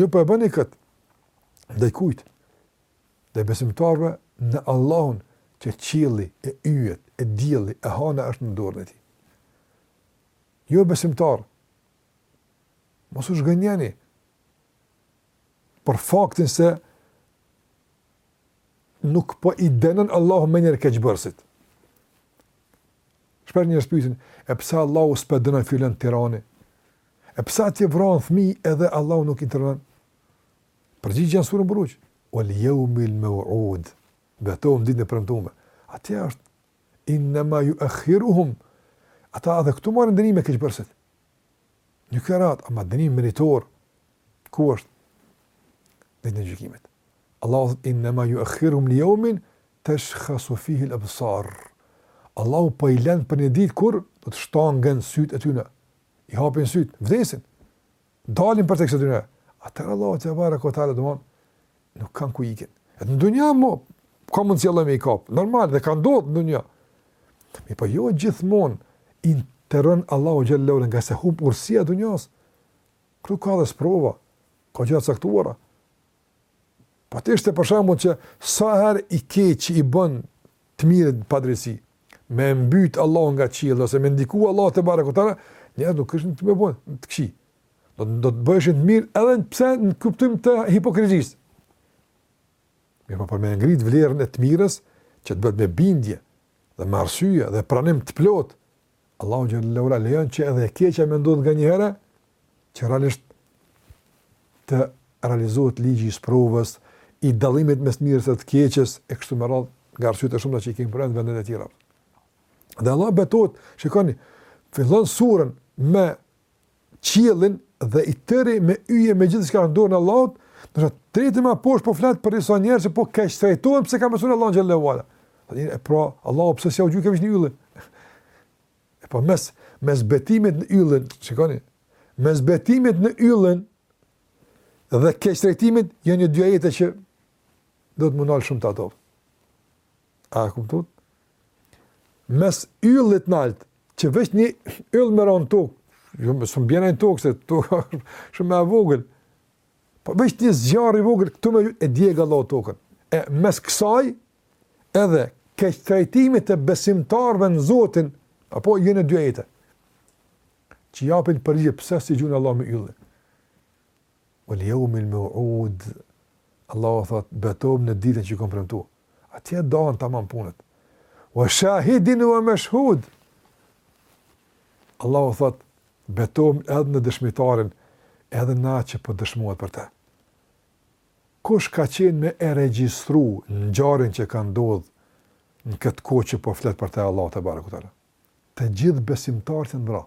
ju po e bëni këtë, ndaj kujt, Ndaj besimtarëve në Allahun që qielli, e yjet, e dielli, e hana është në dorën e Tij. Ju besimtarë, mos u zhgënjeni për faktin se nuk po i dënon Allahu menjëherë keqëbërësit. Shpesh njerëz pysin, e pse Allahu s'po e dënon filan tiranin? E pse atje vranë fmijë edhe Allahu nuk intervenon? Përgjigja në surën Buruj, Wal yawmil maw'ud. Betohem në ditën e premtume. Atje është inna ma yu'akhiruhum. Ata edhe këtu marrin dënime keqbërësit. Nganjëherë, ama dënim meritor, ku është? Ditën e gjykimit. Allahu thot inna ma yu'akhiruhum li yawmin tashkhasu fihi al-absar. Allahu po i lën për një ditë kur do të shtangen sytë e tyne. I hapin sytë, vdesin. dalin përtej kësaj dunjaje, atëherë Allahu tebareke ve teala, dhe nuk kanë ku ikin. E në dunja, mo, ka mundësi Allahu me i kapë, normal, dhe ka ndodhë në dunja. Mirëpo jo gjithmonë intervenon Allahu xhelle ve ala, ngase humb urtësia e dunjas, këtu ka dhe sprova, ka gjana të caktuara, Po të ishte për shembull që sa herë i keq i bën të mirit padrejtësi, me e mbyt Allahu nga qielli ose me ndiku Allahu tebareke ve teala, njerëz nuk kishin me qenë të këqij. Do të bëheshin të mirë edhe pse në kuptim të hipokrizisë. Mirëpo për me e ngrit vlerën e të mirës që të bëhet me bindje dhe me arsye dhe pranim të plot Allahu xhelle ve ala lejon që edhe e keqja me ndodh nganjëherë që realisht të realizohet ligji i sprovës, i dallimit mes mirës dhe të keqes e kështu me radhë, nga arsyet e shumta që i kemi përmend në vendet e tjera. Dhe Allah betohet, shikoni, fillon surën me qiellin dhe i tëri me yje me gjithçka në dorën e Allahut, nëse tre ajete ma poshtë po flet për disa njerëz që po keqtrajtohen pse kanë besu në Allahun xhele ue ala. E pra, Allahu pse s'ia u gjujte veç një yll. E po mes, mes betimit në yllin, shikoni, mes betimit në yllin dhe keqtrajtimit, janë nja dy ajete që du me u nalë shumë te ato. A kuptuat? mes yllit nalt, që veç një yll me ra në tokë, jo më s'mun bjen në tokë, se toka shumë e vogël, po veç një zjarr i vogël, këtu me e djegë Allahu tokën. E mes kësaj, edhe keqtrajtimit të besimtarëve në Zotin, apo janë dy ajete, që japin përgjigje pse s'i gjun Allahu me yll. Wal yawm al maw'ud. Allahu thot, betohem në ditën që ju kam premtu. Atje dahen tamam punët. Wa shahidin wa mashhud. Allahu thot, betohem edhe në dëshmitarin, edhe në atë që po dëshmohet për të. Kush ka qenë me e regjistru ngjarjen që ka ndodhë në këtë kohë që po flet për të Allahu tebareke ue teala? Të gjithë besimtarët janë vra,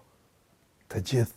të gjithë.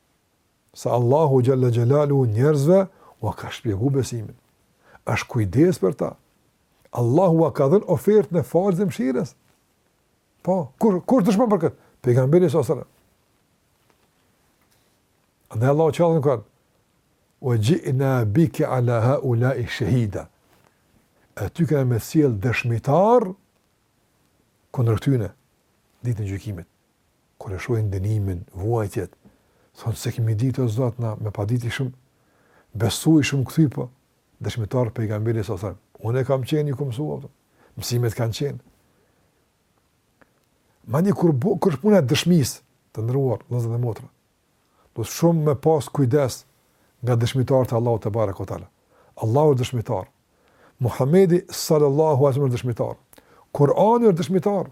se Allahu xhele xhelaluhu njerëzve ua ka shpjegu besimin. Është kujdes për ta. Allahu ua ka dhënë ofertën e faljes dhe mëshirës. Po, kur kur dëshmon për këtë? Pejgamberi sallallahu alejhi ve sellem. Dhe Allahu thotë në Kuran. Wa ji'na bika ala haula'i shahida. E ty kena me sjell dëshmitar kundër këtyne ditën e gjykimit. Kur e shohin dënimin, vuajtjet, thonë s'e kemi ditë o Zot na me pas ditë ishim besu, ishim kthy, po, dëshmitar pejgamberi sa thënë, unë kam qenë, i kam mësu, mësimet kanë qenë. Ma një kur, kur është puna e dëshmisë, të nderuar vëllezër e motra, duhet shumë me pas kujdes nga dëshmitarët e Allahut tebareke ue teala. Allahu është dëshmitar. Muhammedi sallallahu alejhi ve sellem është dëshmitar. Kurani është dëshmitar.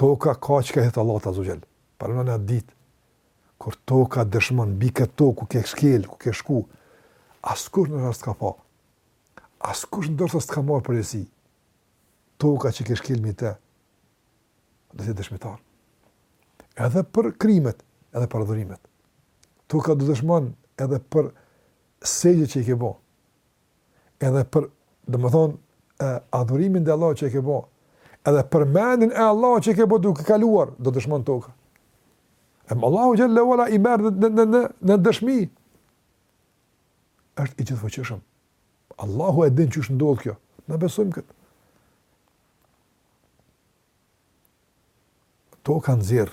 Toka ka që ka hetë Allahut azze ve xhel. Pra në, në atë ditë, kur toka dëshmon, mbi këtë tokë, ku ke shkel, ku ke shku, askush ndoshta s'të ka pa. Askush ndoshta as të ka marrë përgjegjësi. Toka që ke shkel mi te, do jetë dëshmitar. Edhe për krimet, edhe për adhurimet. Toka do dëshmon edhe për sexhdet që i ke bo. edhe për, domethënë, adhurimin e Allahut që e ke bo, edhe përmendjen e Allahut që e ke bo duke kaluar, do dëshmon toka. E më Allahu xhele ue ala i merr në, në, në, në dëshmi, është i gjithëfuqishëm. Allahu e din qysh ndodh kjo, na besojmë këtë. Toka nxjerr,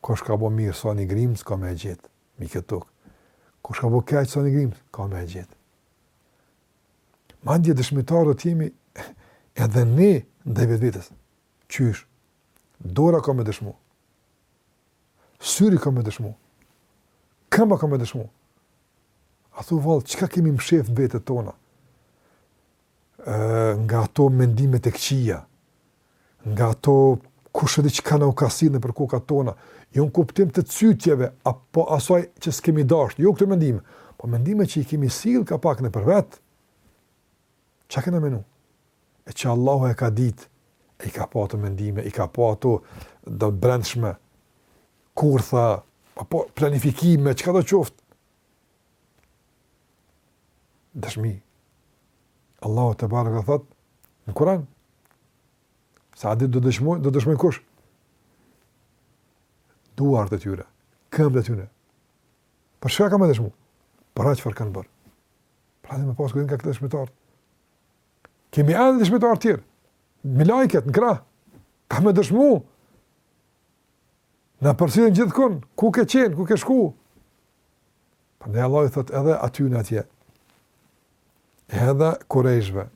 Kush ka bo mirë sa një grims, ka me e gjetë, mbi këtë tokë. Kush ka bo keq sa një grims, ka me e gjetë. Madje dëshmitarët jemi edhe ne ndaj vetvetes. Qysh, dora ka me dëshmu. Syri ka me dëshmu. Kamba ka me dëshmu. A thu vallë, çka kemi mshef në vetet tona? nga ato mendime të këqija, nga ato kush e di çka na u ka sjellë nëpër kokat tona, jo në kuptim të cytjeve apo asaj që s'kemi dasht, jo këto mendime, po mendime që i kemi sill ka pak nëpër vete. Çka kena menu? E që Allahu e ka ditë, i ka pa ato mendime, i ka pa ato do brendshme kurtha apo planifikime, çkado qoftë, Dëshmi. Allahu tebareke thotë, në Kuran, se atë ditë do dëshmojnë, do dëshmojnë kush? Duart e tyre, kambët e tyre. Për çka kanë me dëshmu? Për atë çfarë kanë bërë. Pra do me pasë këtë nga këtë dëshmitarë. Kemi edhe dëshmitarë tjerë. Melaiket, në krah. Kanë me dëshmu. Na përcjellin gjithkund, ku ke qenë, ku ke shku? Prandaj Allahu i thotë edhe atyne atje, edhe kurejshve,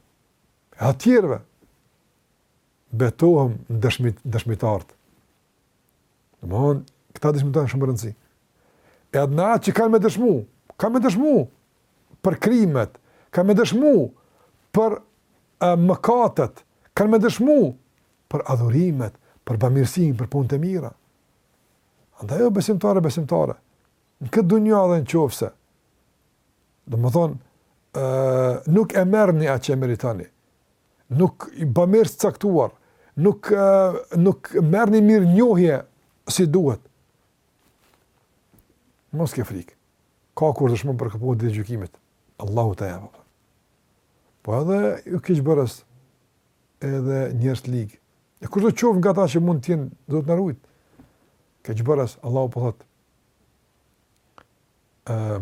edhe tjerve, betohem në dëshmit, dëshmitarët. Domethanë, këta dëshmitarë kanë shumë rëndësi. Edhe në atë që kanë me dëshmu, kanë me dëshmu për krimet, kanë me dëshmu për e, mëkatet, kanë me dëshmu për adhurimet, për bamirësinë, për punët e mira. Andaj o besimtare, besimtare, në këtë dunja edhe në qoftë se, domethënë, nuk e merrni atë që e meritoni, nuk je bamirës të caktuar, nuk, nuk merrni mirënjohje si duhet, mos ke frikë, ka kush dëshmon për ty n'ditë të gjykimit, Allahu ta jep. Po edhe ju keqbërës, edhe njerëz të ligë. E kushdo qoftë nga ata që mund të jenë, Zoti na rujt. Keqbërës, Allahu po thotë,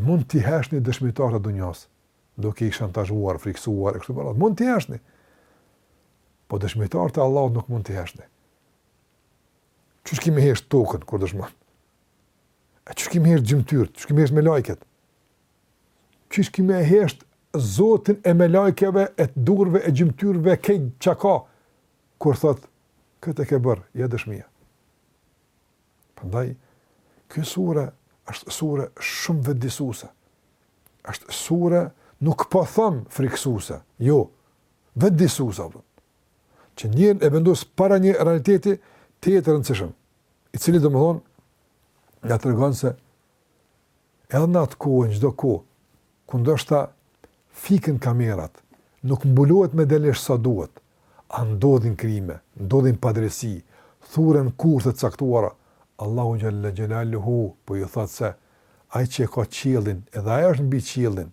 mund t'i heshni dëshmitarët e dunjas, duke i shantazhuar, frikësuar e kështu me radhë. Mund t'i heshni. Po dëshmitarët e Allahut nuk mund t'i heshni. Qysh ki me hesh tokën kur dëshmon. E qysh ki me hesht gjymtyrët, qysh ki me hesht melaiket. Qysh ki me e hesht zërin e melaikeve, e të durve e gjymtyrve krejt çka ka kur thot kët e ke bër ja dëshmia. Prandaj kjo sure është sure shumë vetëdijësuese. Është sure nuk po thon frikësuese, jo. Vetëdijësuese apo. Që njerin e vendos para një realiteti tjetër të rëndësishëm, i cili domethënë, na tregon se Edhe në atë kohë e në çdo kohë, ku ndoshta fiken kamerat, nuk mbulohet medialisht sa duhet, a ndodhin krime, ndodhin padrejtësi, thuren kurthe të caktuara, Allahu xhalla xhelaluhu po ju thotë se ai që e ka qiellin, edhe ai është mbi qiellin,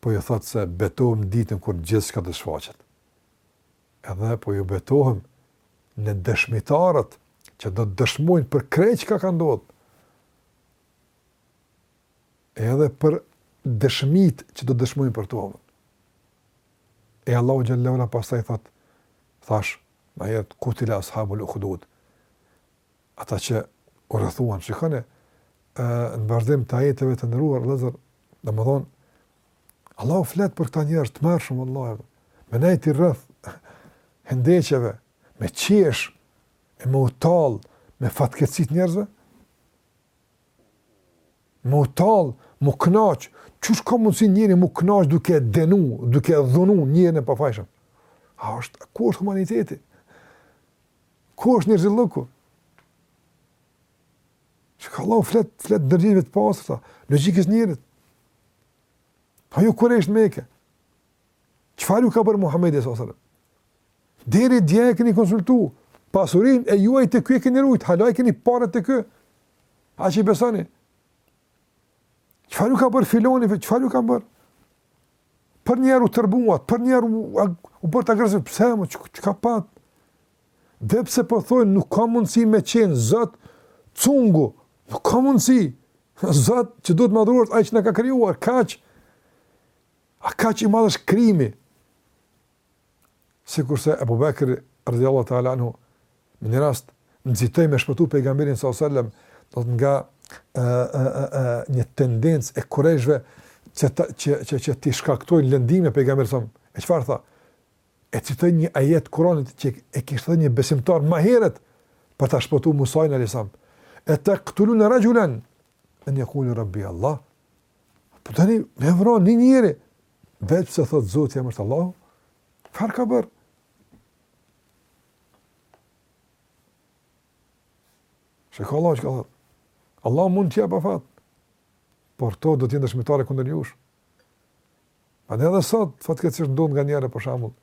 po ju thotë se betohem n'ditën kur gjithçka do të shfaqet. Edhe po ju betohem në dëshmitarët që do të dëshmojnë për krejt çka ka ndodhë, edhe për dëshmit që do të dëshmojnë për to. E Allahu xhelle pastaj thot, thash, në ajet kutile as'habul uhdud, ata që u rrethuan, shikoni, në vazhdim të ajeteve të nderuar lexues, domethënë, Allahu flet për këta njerëz të tmerrshëm, Allahu. Me nejt ti rreth hendeqeve, me qesh, e me u tall, me fatkeqësitë e njerëzve. Me u tall, m'u knaq, qysh ka mundsi njeri m'u knaq duke denu, duke dhunu njerin e pafajshëm. A, ku është humaniteti? Ku është njerëzillëku? Çka Allahu flet, flet ndërgjegjeve të pastërta, logjikës së njerit. A ju kurejshët e Mekës. Çfarë ju ka bërë Muhammedi s.a.s. Deri dje e keni konsultu, pasurin e juaj te ky e keni rujt, hala i keni paret te ky. Aq i besoni? Çfarë ju ka bërë filani, çfarë ju ka bërë? Përnjëherë u tërbuat, përnjëherë u, u bëtë agresivë, pse more, çka, çka ka pasë? Dhe pse po thonë nuk ka mundësi me qenë Zot cungu, nuk ka mundësi. Zot që duhet t'adhurohet ai që na ka krijuar, kaq. A kaq i madh është krimi? Sikurse Abu Bakr radhiyallahu ta'ala anhu në një rast nxitoi me shpëtu pejgamberin sallallahu alajhi wasallam do të nga ë ë ë një tendencë e kurajshve që ta, që që që t'i shkaktojnë lëndime pejgamberit sallallahu alajhi wasallam. E çfarë tha? e citoi një ajet të Kuranit që e kish thënë një besimtar ma herët për ta shpëtu Musain alejhi selam. E tektulune rexhulen en jekule rabbijallah, po doni me vra një njeri, veç pse thotë Zoti jem është Allahu, çfarë ka bërë? Shiko Allahu çka thotë, Allahu mund t'jap afat, por ato do t'jenë dëshmitare kundër jush. Prandaj edhe sot fatkeqësisht ndodh nganjëherë për shembull.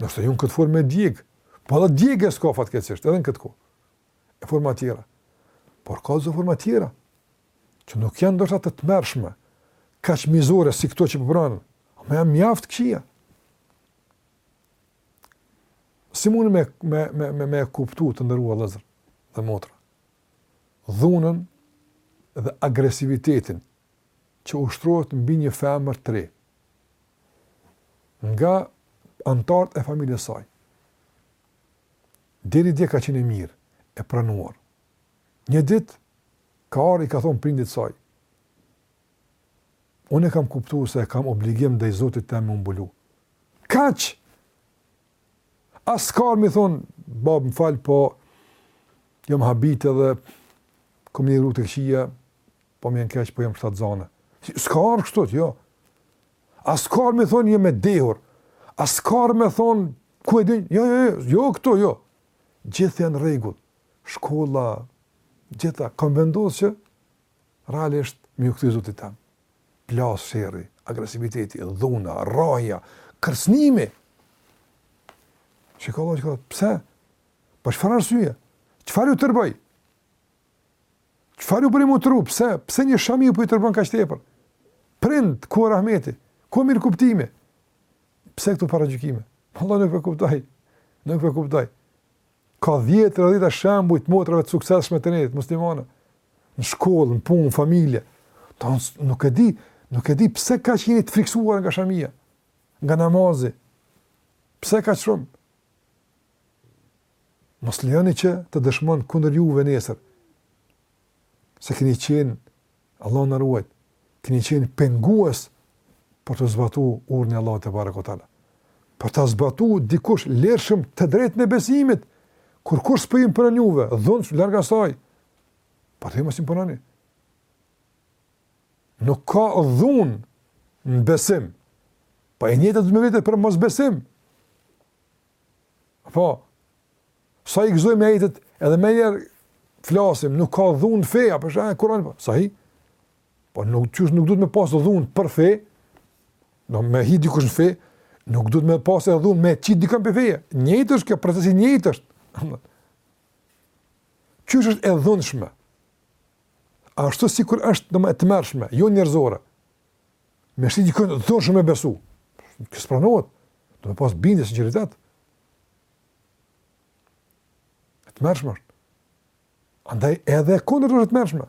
Ndoshta jo n'këtë formë me djeg. Po edhe djegie ka fatkeqësisht edhe në këtë kohë. E forma tjera. Por ka disa forma tjera që nuk janë ndoshta të tmerrshme, kaq mizore si këto që po pranë. Ama janë mjaft t'këqija. Si muni me me me me kuptu të nderuar vëllezër dhe motra? dhunën dhe agresivitetin që ushtrohet mbi një femër të re nga anëtarët e familjes së saj. Deri dje ka qenë e mirë, e pranuar. Një ditë ka ardh i ka thonë prindëve t'saj. Unë e kam kuptu se kam obligim ndaj Zotit tem me u mbulu. Kaq As s'ka ardh me thonë, bab më fal po jam habit edhe kom hi n'rrugë të këqija, po m'vjen keq po jam shtatzanë. S'ka ardh kështu, jo. As s'ka ardh me thonë jam e dehur, as s'ka ardh me thonë, ku e di, jo, jo, jo, jo, këto jo. Gjitha janë n'rregull, shkolla, gjitha, kam vendos që, realisht, me ju kthy Zotit tem. plas sherri, agresiviteti, dhuna, rrahja, kërcënimi. Shiko vallahi çka, pse? Për çfarë arsye? Çfarë ju tërboi? Çfarë ju bëri mu tru? Pse? Pse një shami ju për po ju tërbon kaq tepër? Prind, ku e rahmeti? Ku e mirëkuptimi? Pse këto paragjykime? Vallahi nuk po e kuptoj. Nuk po e kuptoj. Ka dhjetëra e dhjetëra shembuj të motrave të suksesshme të nderit muslimane. Në shkollë, në punë, familje. Don nuk e di, nuk e di pse kaq jeni të frikësuar nga shamia, nga namazi. Pse kaq shumë? Mos lejoni që të dëshmon kundër juve nesër. Se keni qenë Allahu na ruajt, keni qenë pengues për t'u zbatu urdhri i Allahut tebareke ue teala. Për ta zbatu dikush lirshëm të drejtën e besimit, kurrkush s'po imponon juve dhunë, larg asaj, për të i mësim për në një. Nuk ka dhun në besim, po e njëjta duhet me vlejt për mosbesim, Po, sa i gëzojmë ajetet edhe me njerëz flasim, nuk ka dhunë në fe, po thotë Kurani, po, sa hi? Po, nuk, qysh nuk duhet me pasë dhunë për fe, do me hi dikush në fe, nuk duhet me pasë edhe dhunë me qitë dikënd prej feje. Njëjtë është kjo, procesi njëjtë është. Qysh është e dhunëshme? Ashtu sikur është domethënë e tmerrshme, jo njerëzore. Me shti dikënd dhunshëm me besu. Se s'pranohet, do me pas bindje, sinqeritet. E tmerrshme është. Andaj edhe e kundërta është e tmerrshme.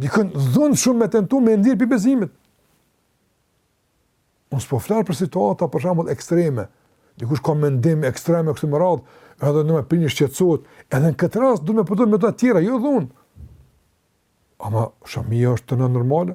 Dikënd dhunshëm me tentu me nxjerrë prej besimit. Unë s'po flas për situata për shembull ekstreme. Dikush ka mendime ekstreme, kështu me radhë, edhe nëse prindi shqetësohet. Edhe në këtë rast, duhet me përdorë metoda tjera, jo dhunë. Ama, shamija është send normal,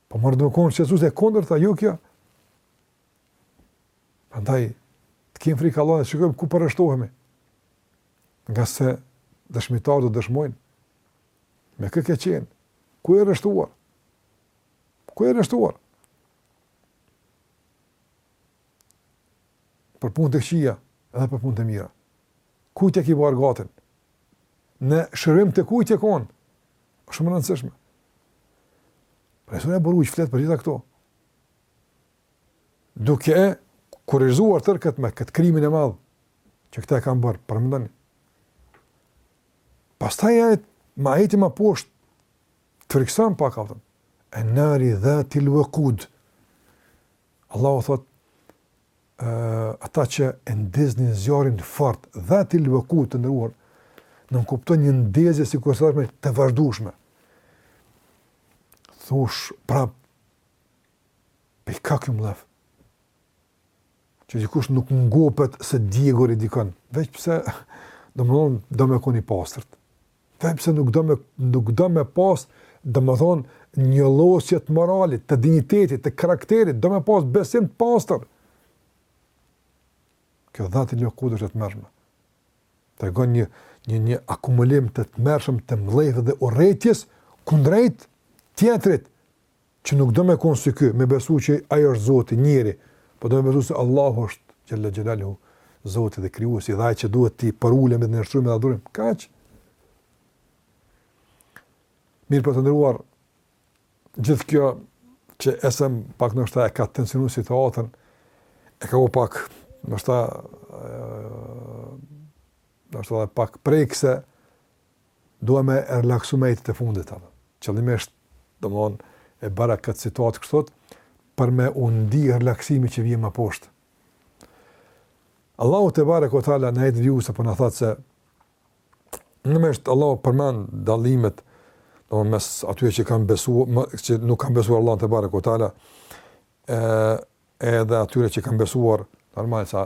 Po me dashtë me konë si Jezusi, e kundërta jo kjo. Prandaj, të kemë frikë Allahun e shikojmë ku po rreshtohemi. Ngase dëshmitarët do dëshmojnë. Me kë ke qenë? Ku je rreshtuar? Ku je rreshtuar? Për punët e këqija edhe për punët e mira. Kujt ia ke bërë argatin? Në shërbim të kujt je kon? Është shumë e rëndësishme. Pra, surja Buruxh flet për gjitha këto. Duke e kurorëzuar tërë këtë me këtë krimin e madh që këta e kanë bërë, paramendoni. Pastaj ajo, ajeti ma poshtë të frikëson pak, a?. En nari dhatil waqud. Allahu thot ata që e ndeznin zjarrin fort dhatil waqud, të nderuar, nënkupton një ndezje si kur është thuajse të vazhdushme. Thu qysh, prap, po e ka ky mllef, që dikush nuk ngopet se djeguri dikënd, veç pse domethënë do me konë i pastër. Veç pse nuk do me nuk do me pas, domethënë, një llosje, të moralit, të dinjitetit, të karakterit, do me pas besim të pastër. Kjo dhatil waqud është e tmerrshme. Tregon një, një, një akumulim të tmerrshëm të mllefit dhe urrejtjes kundrejt tjetrit, që nuk do me konë si ky, me besu që ai është Zoti, njeri, po do me besu se Allahu është, xhel-le xhelaluhu, Zoti dhe krijuesi, dhe ai që duhet t'i përulemi dhe nënshtrohemi dhe adhurojmë, kaq? Mirëpo, të nderuar, gjithë kjo që e cekëm pak ndoshta e ka tensionu situatën, e ka bo pak ndoshta, ndoshta pak prekse, Dua me u relaksu me ajetet e fundit, apo, qëllimisht, domethënë, e bëra këtë situatë kështu thot, për me u ndi relaksimi që vjen më poshtë. Allahu tebareke ue teala në ajetet vijuese, po na thotë se, në mes Allahu përmend dallimet, domethënë mes atyre që kanë besu, më, që nuk kanë besuar Allahun tebareke ue teala, e, edhe atyre që kanë besuar, normal, sa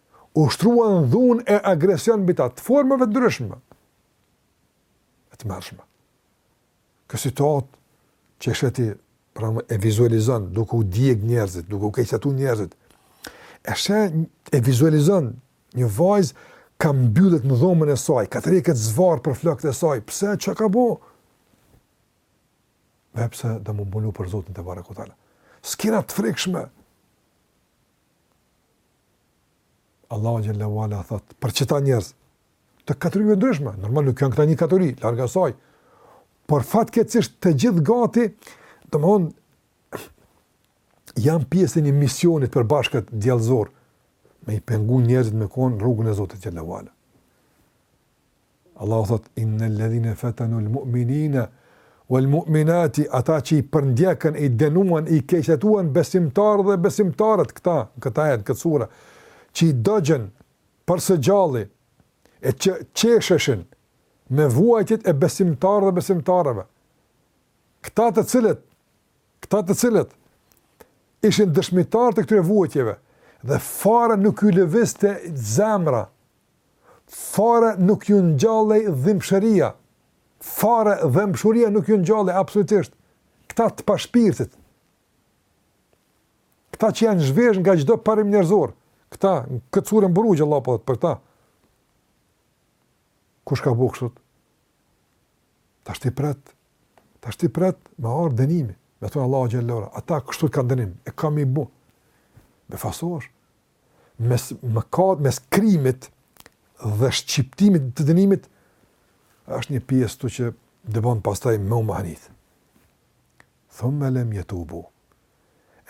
ushtruan dhunë e agresion mbi ta të formave të ndryshme. E të tmerrshme. Kjo situatë që e sheh ti pra e vizualizon duke u djeg njerëzit, duke u keqtrajtu njerëzit, e sheh e vizualizon një vajzë kah mbyllet në dhomën e saj, kah tërhiqet zvarrë për flokët e saj, pse, ça ka bo? Veç pse do me u mbulu për Zotin tebareke ue teala. Skena të frikshme. Allahu xhele ue ala thot, për qeta njerëz të kategorive t'ndryshme, normal nuk janë këta një kategori, larg asaj. Por fatkeqësisht të gjithë gati, domthon janë pjesë e një misioni të përbashkët djallëzor me i pengu njerëzit me kon n'rrugën e Zotit xhele ue ala. Allahu thot innal ladhina fatanu al mu'minina wal mu'minati ata që i përndjekën i denuan i keqtrajtuan besimtarët dhe besimtaret këta këta janë këto sura që i dogjën për së gjalli e që qesheshin me vuajtjet e besimtarëve dhe besimtareve këta të cilët këta të cilët ishin dëshmitarë të këtyre vuajtjeve dhe fare nuk ju lëvizte zemra Fare nuk ju ngjallej dhimbshëria, fare dhembshuria nuk ju ngjallej absolutisht. Këta të pashpirtit. Këta që janë zhvesh nga çdo parim njerëzor, këta këcurën burrë Allahu po thot për këta. Kush ka bo kështu? Tash ti pret. Tash ti pret me ardh dënimi. Me thon Allahu xhele ue ala. Ata kështu kanë dënim. E kam me i bo. Me fasos. mes mëkat, mes krimit dhe shqiptimit të dënimit, është një pjesë këtu që të bon pastaj me u mahnit. Thumme lem jetubu.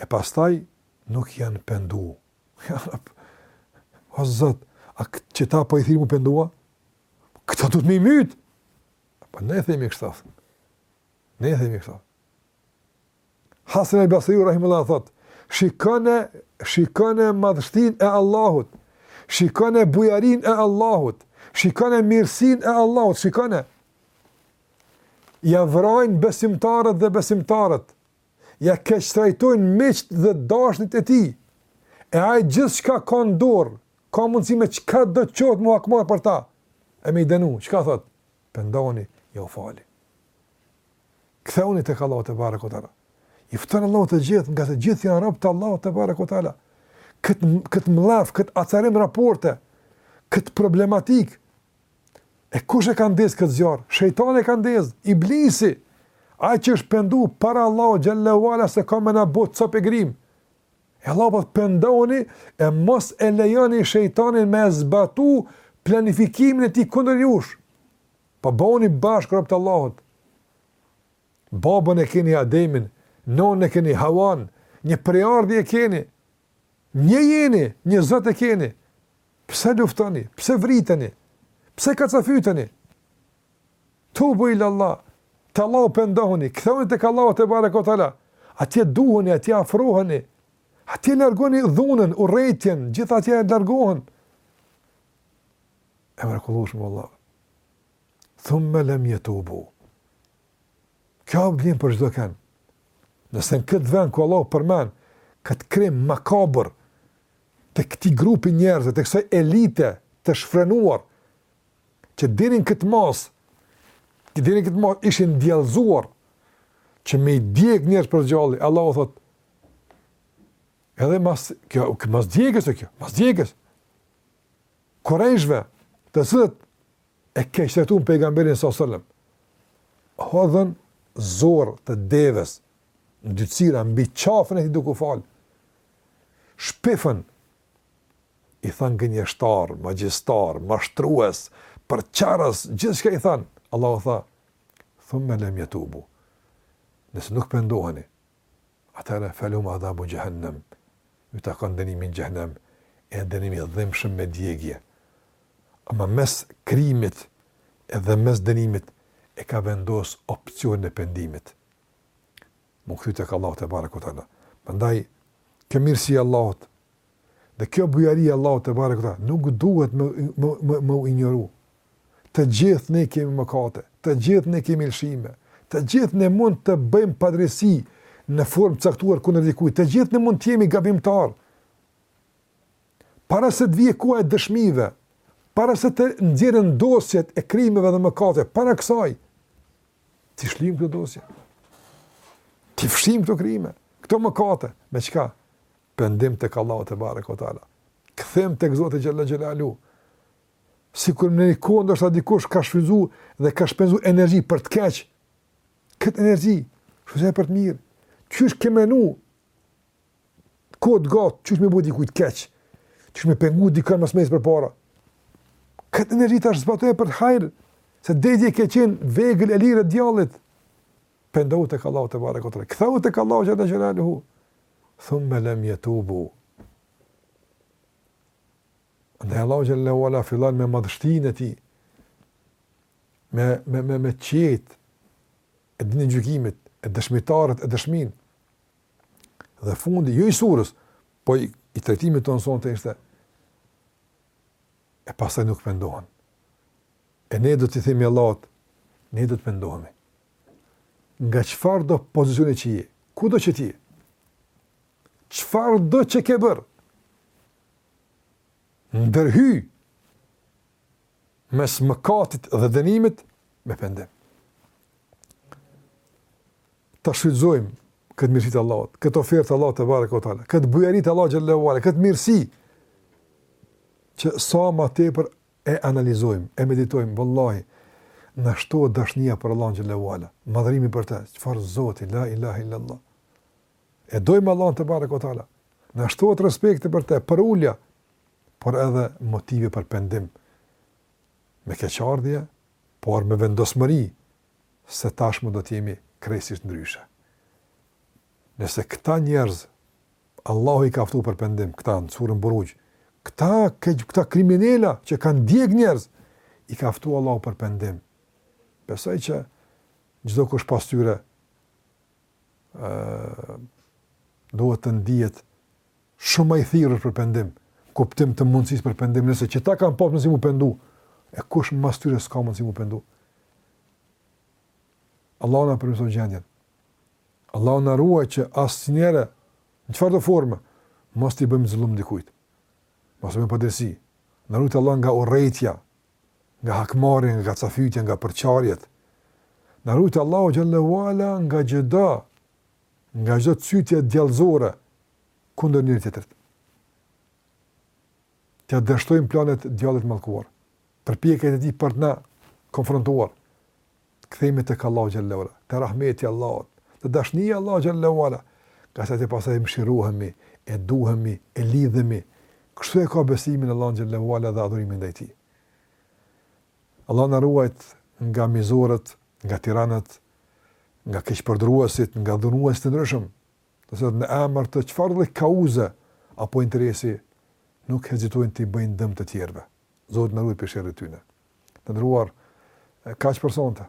E pastaj nuk janë pendu. O Zot, a qeta po i thirr mu pendu? Këta duhet me i myt. Po ne themi kështu. Ne themi kështu. Hasan el Basriu rahimullah thot, shikone, shikone madhështin e Allahut, shikone bujarin e Allahut, shikone mirësin e Allahut, shikone. Ja vrajnë besimtarët dhe besimtaret, ja keqtrajtojnë miqt dhe dashnit e tij, e ai gjithçka ka në dorë, ka mundësi me çka do të thotë mu hakmarr për ta, e me i dënu, çka thot, pendohni, jau fali. Kthehuni tek Allahu tebareke ue teala. I fton Allahu të gjithë, ngase të gjithë janë rob të Allahut tebareke ue teala. Kët kët mllef, kët acarim raporte, kët problematik. E kush e ka ndez kët zjarr? Shejtani e ka ndez, iblisi. Ai që është betu para Allahu xhel-le ue ala se ka me na bo cop e grim. E Allahu po thot pendohni e mos e lejoni shejtanin me zbatu planifikimin e tij kundër jush. Po bëhuni bashkë rob të Allahut. Babën e keni Ademin, nënën e keni Hawan, një prejardhje e keni. Një jeni, një Zot e keni. Pse luftoni? Pse vriteni? Pse kacafyteni? Tubu ila Allah. Te Allahu pendohuni, kthehuni tek Allahu tebareke ue teala. Atje duhuni, atje afroheni. Atje largoni dhunën, urrejtjen, gjithë atje largohen. E mrekullueshme valla. Thumma lam yatubu. Kjo vlen për çdo kënd. Nëse në këtë vend ku Allah përmend këtë krim makabër të këtij grupi njerëzve, të kësaj elite të shfrenuar që deri në këtë mas, që deri në këtë mas ishin djallëzuar që me i djeg njerëz për gjalli, Allahu thot, edhe mas, kjo, kjo mas djegies e kjo, mas djegies, Kurajshve, të cilët e keqtrajtuan pejgamberin sallallahu alajhi wasallam, hodhën zorrë të devesë ndytësira mbi qafën e tij duke u fal. Shpifën i than gënjeshtar, magjistar, mashtrues, përçarës, gjithçka i than. Allahu tha: "Thumma lam yatubu." Nëse nuk pendoheni, Atëherë felhum adhabu Jahannam, ju takon dënimi në Xhehenem, e dënim i dhimbshëm me djegie. Ama mes krimit edhe mes dënimit e ka vendos opcionin e pendimit. Mu këthy tek Allahu tebareke ue teala. Prandaj, kjo mirësi e Allahut, dhe kjo bujari e Allahut tebareke ue teala, nuk duhet me, me, me, me u injoru. Të gjithë ne kemi mëkate, të gjithë ne kemi lëshime, të gjithë ne mund të bëjmë padrejtësi në formë të caktuar kundër dikujt, të gjithë ne mund të jemi gabimtarë. Para se të vijë koha e dëshmive, para se të nxjerren dosjet e krimeve dhe mëkateve, para kësaj t'i shlim këto dosje. T'i fshim këto krime, këto mëkate, me çka? Pendim tek Allahu tebareke ve teala. Kthem tek Zoti xhalla xhelalu. sikur në një kohë ndoshta dikush ka shfrytzu dhe ka shpenzu energji për të keq, këtë energji, shfrytzu për të mirë, qysh ke menu, kohë t'gatë, qysh me bu dikuj të keq, qysh me pengu dikën mos me ec përpara, këtë energji tash zbatoje për të hajrë, se deri dje ke qenë vegël e lirë e djallit, pendohu tek Allahu tebareke ve teala, kthehu tek Allahu xhele xhelaluhu, thumë me lem jetu bu, Andaj Allahu xhele ve ala fillon me madhështinë e tij, me me me me qiejt e ditën e gjykimit, e dëshmitarët e dëshminë. Dhe fundi jo i surës, po i, i trajtimit tonë sonte ishte e pasaj nuk pendohen. E ne do t'i themi Allahut, ne do të pendohemi. Nga çfarëdo pozicioni që je? Kudo që t'jesh? Çfarëdo që ke bërë? ndërhyj mes mëkatit dhe dënimit me pendim. Ta shfrytëzojmë këtë mirësi të Allahut, këtë ofertë të Allahut tebareke ve teala, këtë bujari të Allahut xhele ve ala, këtë mirësi, që sa ma tepër e analizojmë, e meditojmë, vallahi, na shtohet dashnia për Allahun xhele ve ala, madhërimi për te, çfarë Zoti, la ilaha illallah, E dojmë Allahun tebareke ve teala. Na shtohet respekti për te, përulja, por edhe motivi për pendim. Me keqardhje, por me vendosmëri, se tashmë do të jemi krejtësisht ndryshe. Nëse këta njerëz, Allahu i ka ftu për pendim, këta në surën Buruxh, këta, këta kriminelë që kanë djeg njerëz, i ka ftu Allahu për pendim. Besoj që çdokush pas tyre, duhet të ndihet shumë ma i thirrur për pendim, kuptim të mundësisë për pendim, nëse qëta kanë pasur mundësi m'u pendu, e kush mas tyre s'ka mundësi m'u pendu. Allahu na përmirësoftë gjendjen. Allahu na ruajt që asnjëherë, në çfarëdo forme, mos t'i bëjmë zullum dikujt. Mos t'i bëjmë padrejtësi. Na rujtë Allahu nga urrejtja, nga hakmarrja, nga kacafytja, nga përçarjet. Na ruajt Allahu xhelle ue ala nga çdo nga çdo cytje djallëzore kundër njëri tjetrit. T'ia dështojmë planet djallit të mallkuar. Përpjekjet e tij për të na konfrontuar. Të kthehemi tek Allahu xhelle ue ala, te rahmeti i Allahut, te dashnija e Allahut xhelle ue ala, që aty pastaj mëshirohemi, e duhemi, e lidhemi. Kështu e ka besimi në Allahun xhelle ue ala dhe adhurimi ndaj tij. Allahu na ruajt nga mizorët, nga tiranët, nga keqpërdoruesit, nga dhunuesit e ndryshëm, të cilët në emër të çfarëdo kauze apo interesi nuk hezitojnë t'i bëjnë dëm të tjerëve. Zoti na ruajt prej sherrit të tyne. Të nderuar, kaq për sonte.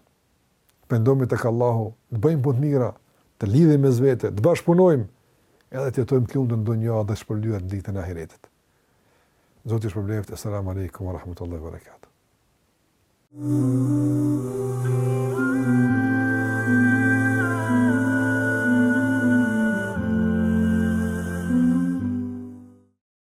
Të pendohemi tek Allahu, të bëjmë punë të mira, të lidhemi mes vete, të bashkëpunojmë edhe të jetojmë të lumtur në dunjë dhe të shpërblyer në ditën e ahiretit. Zoti ju shpërbleftë. Assalamu alejkum wa rahmatullahi wa barakatuh.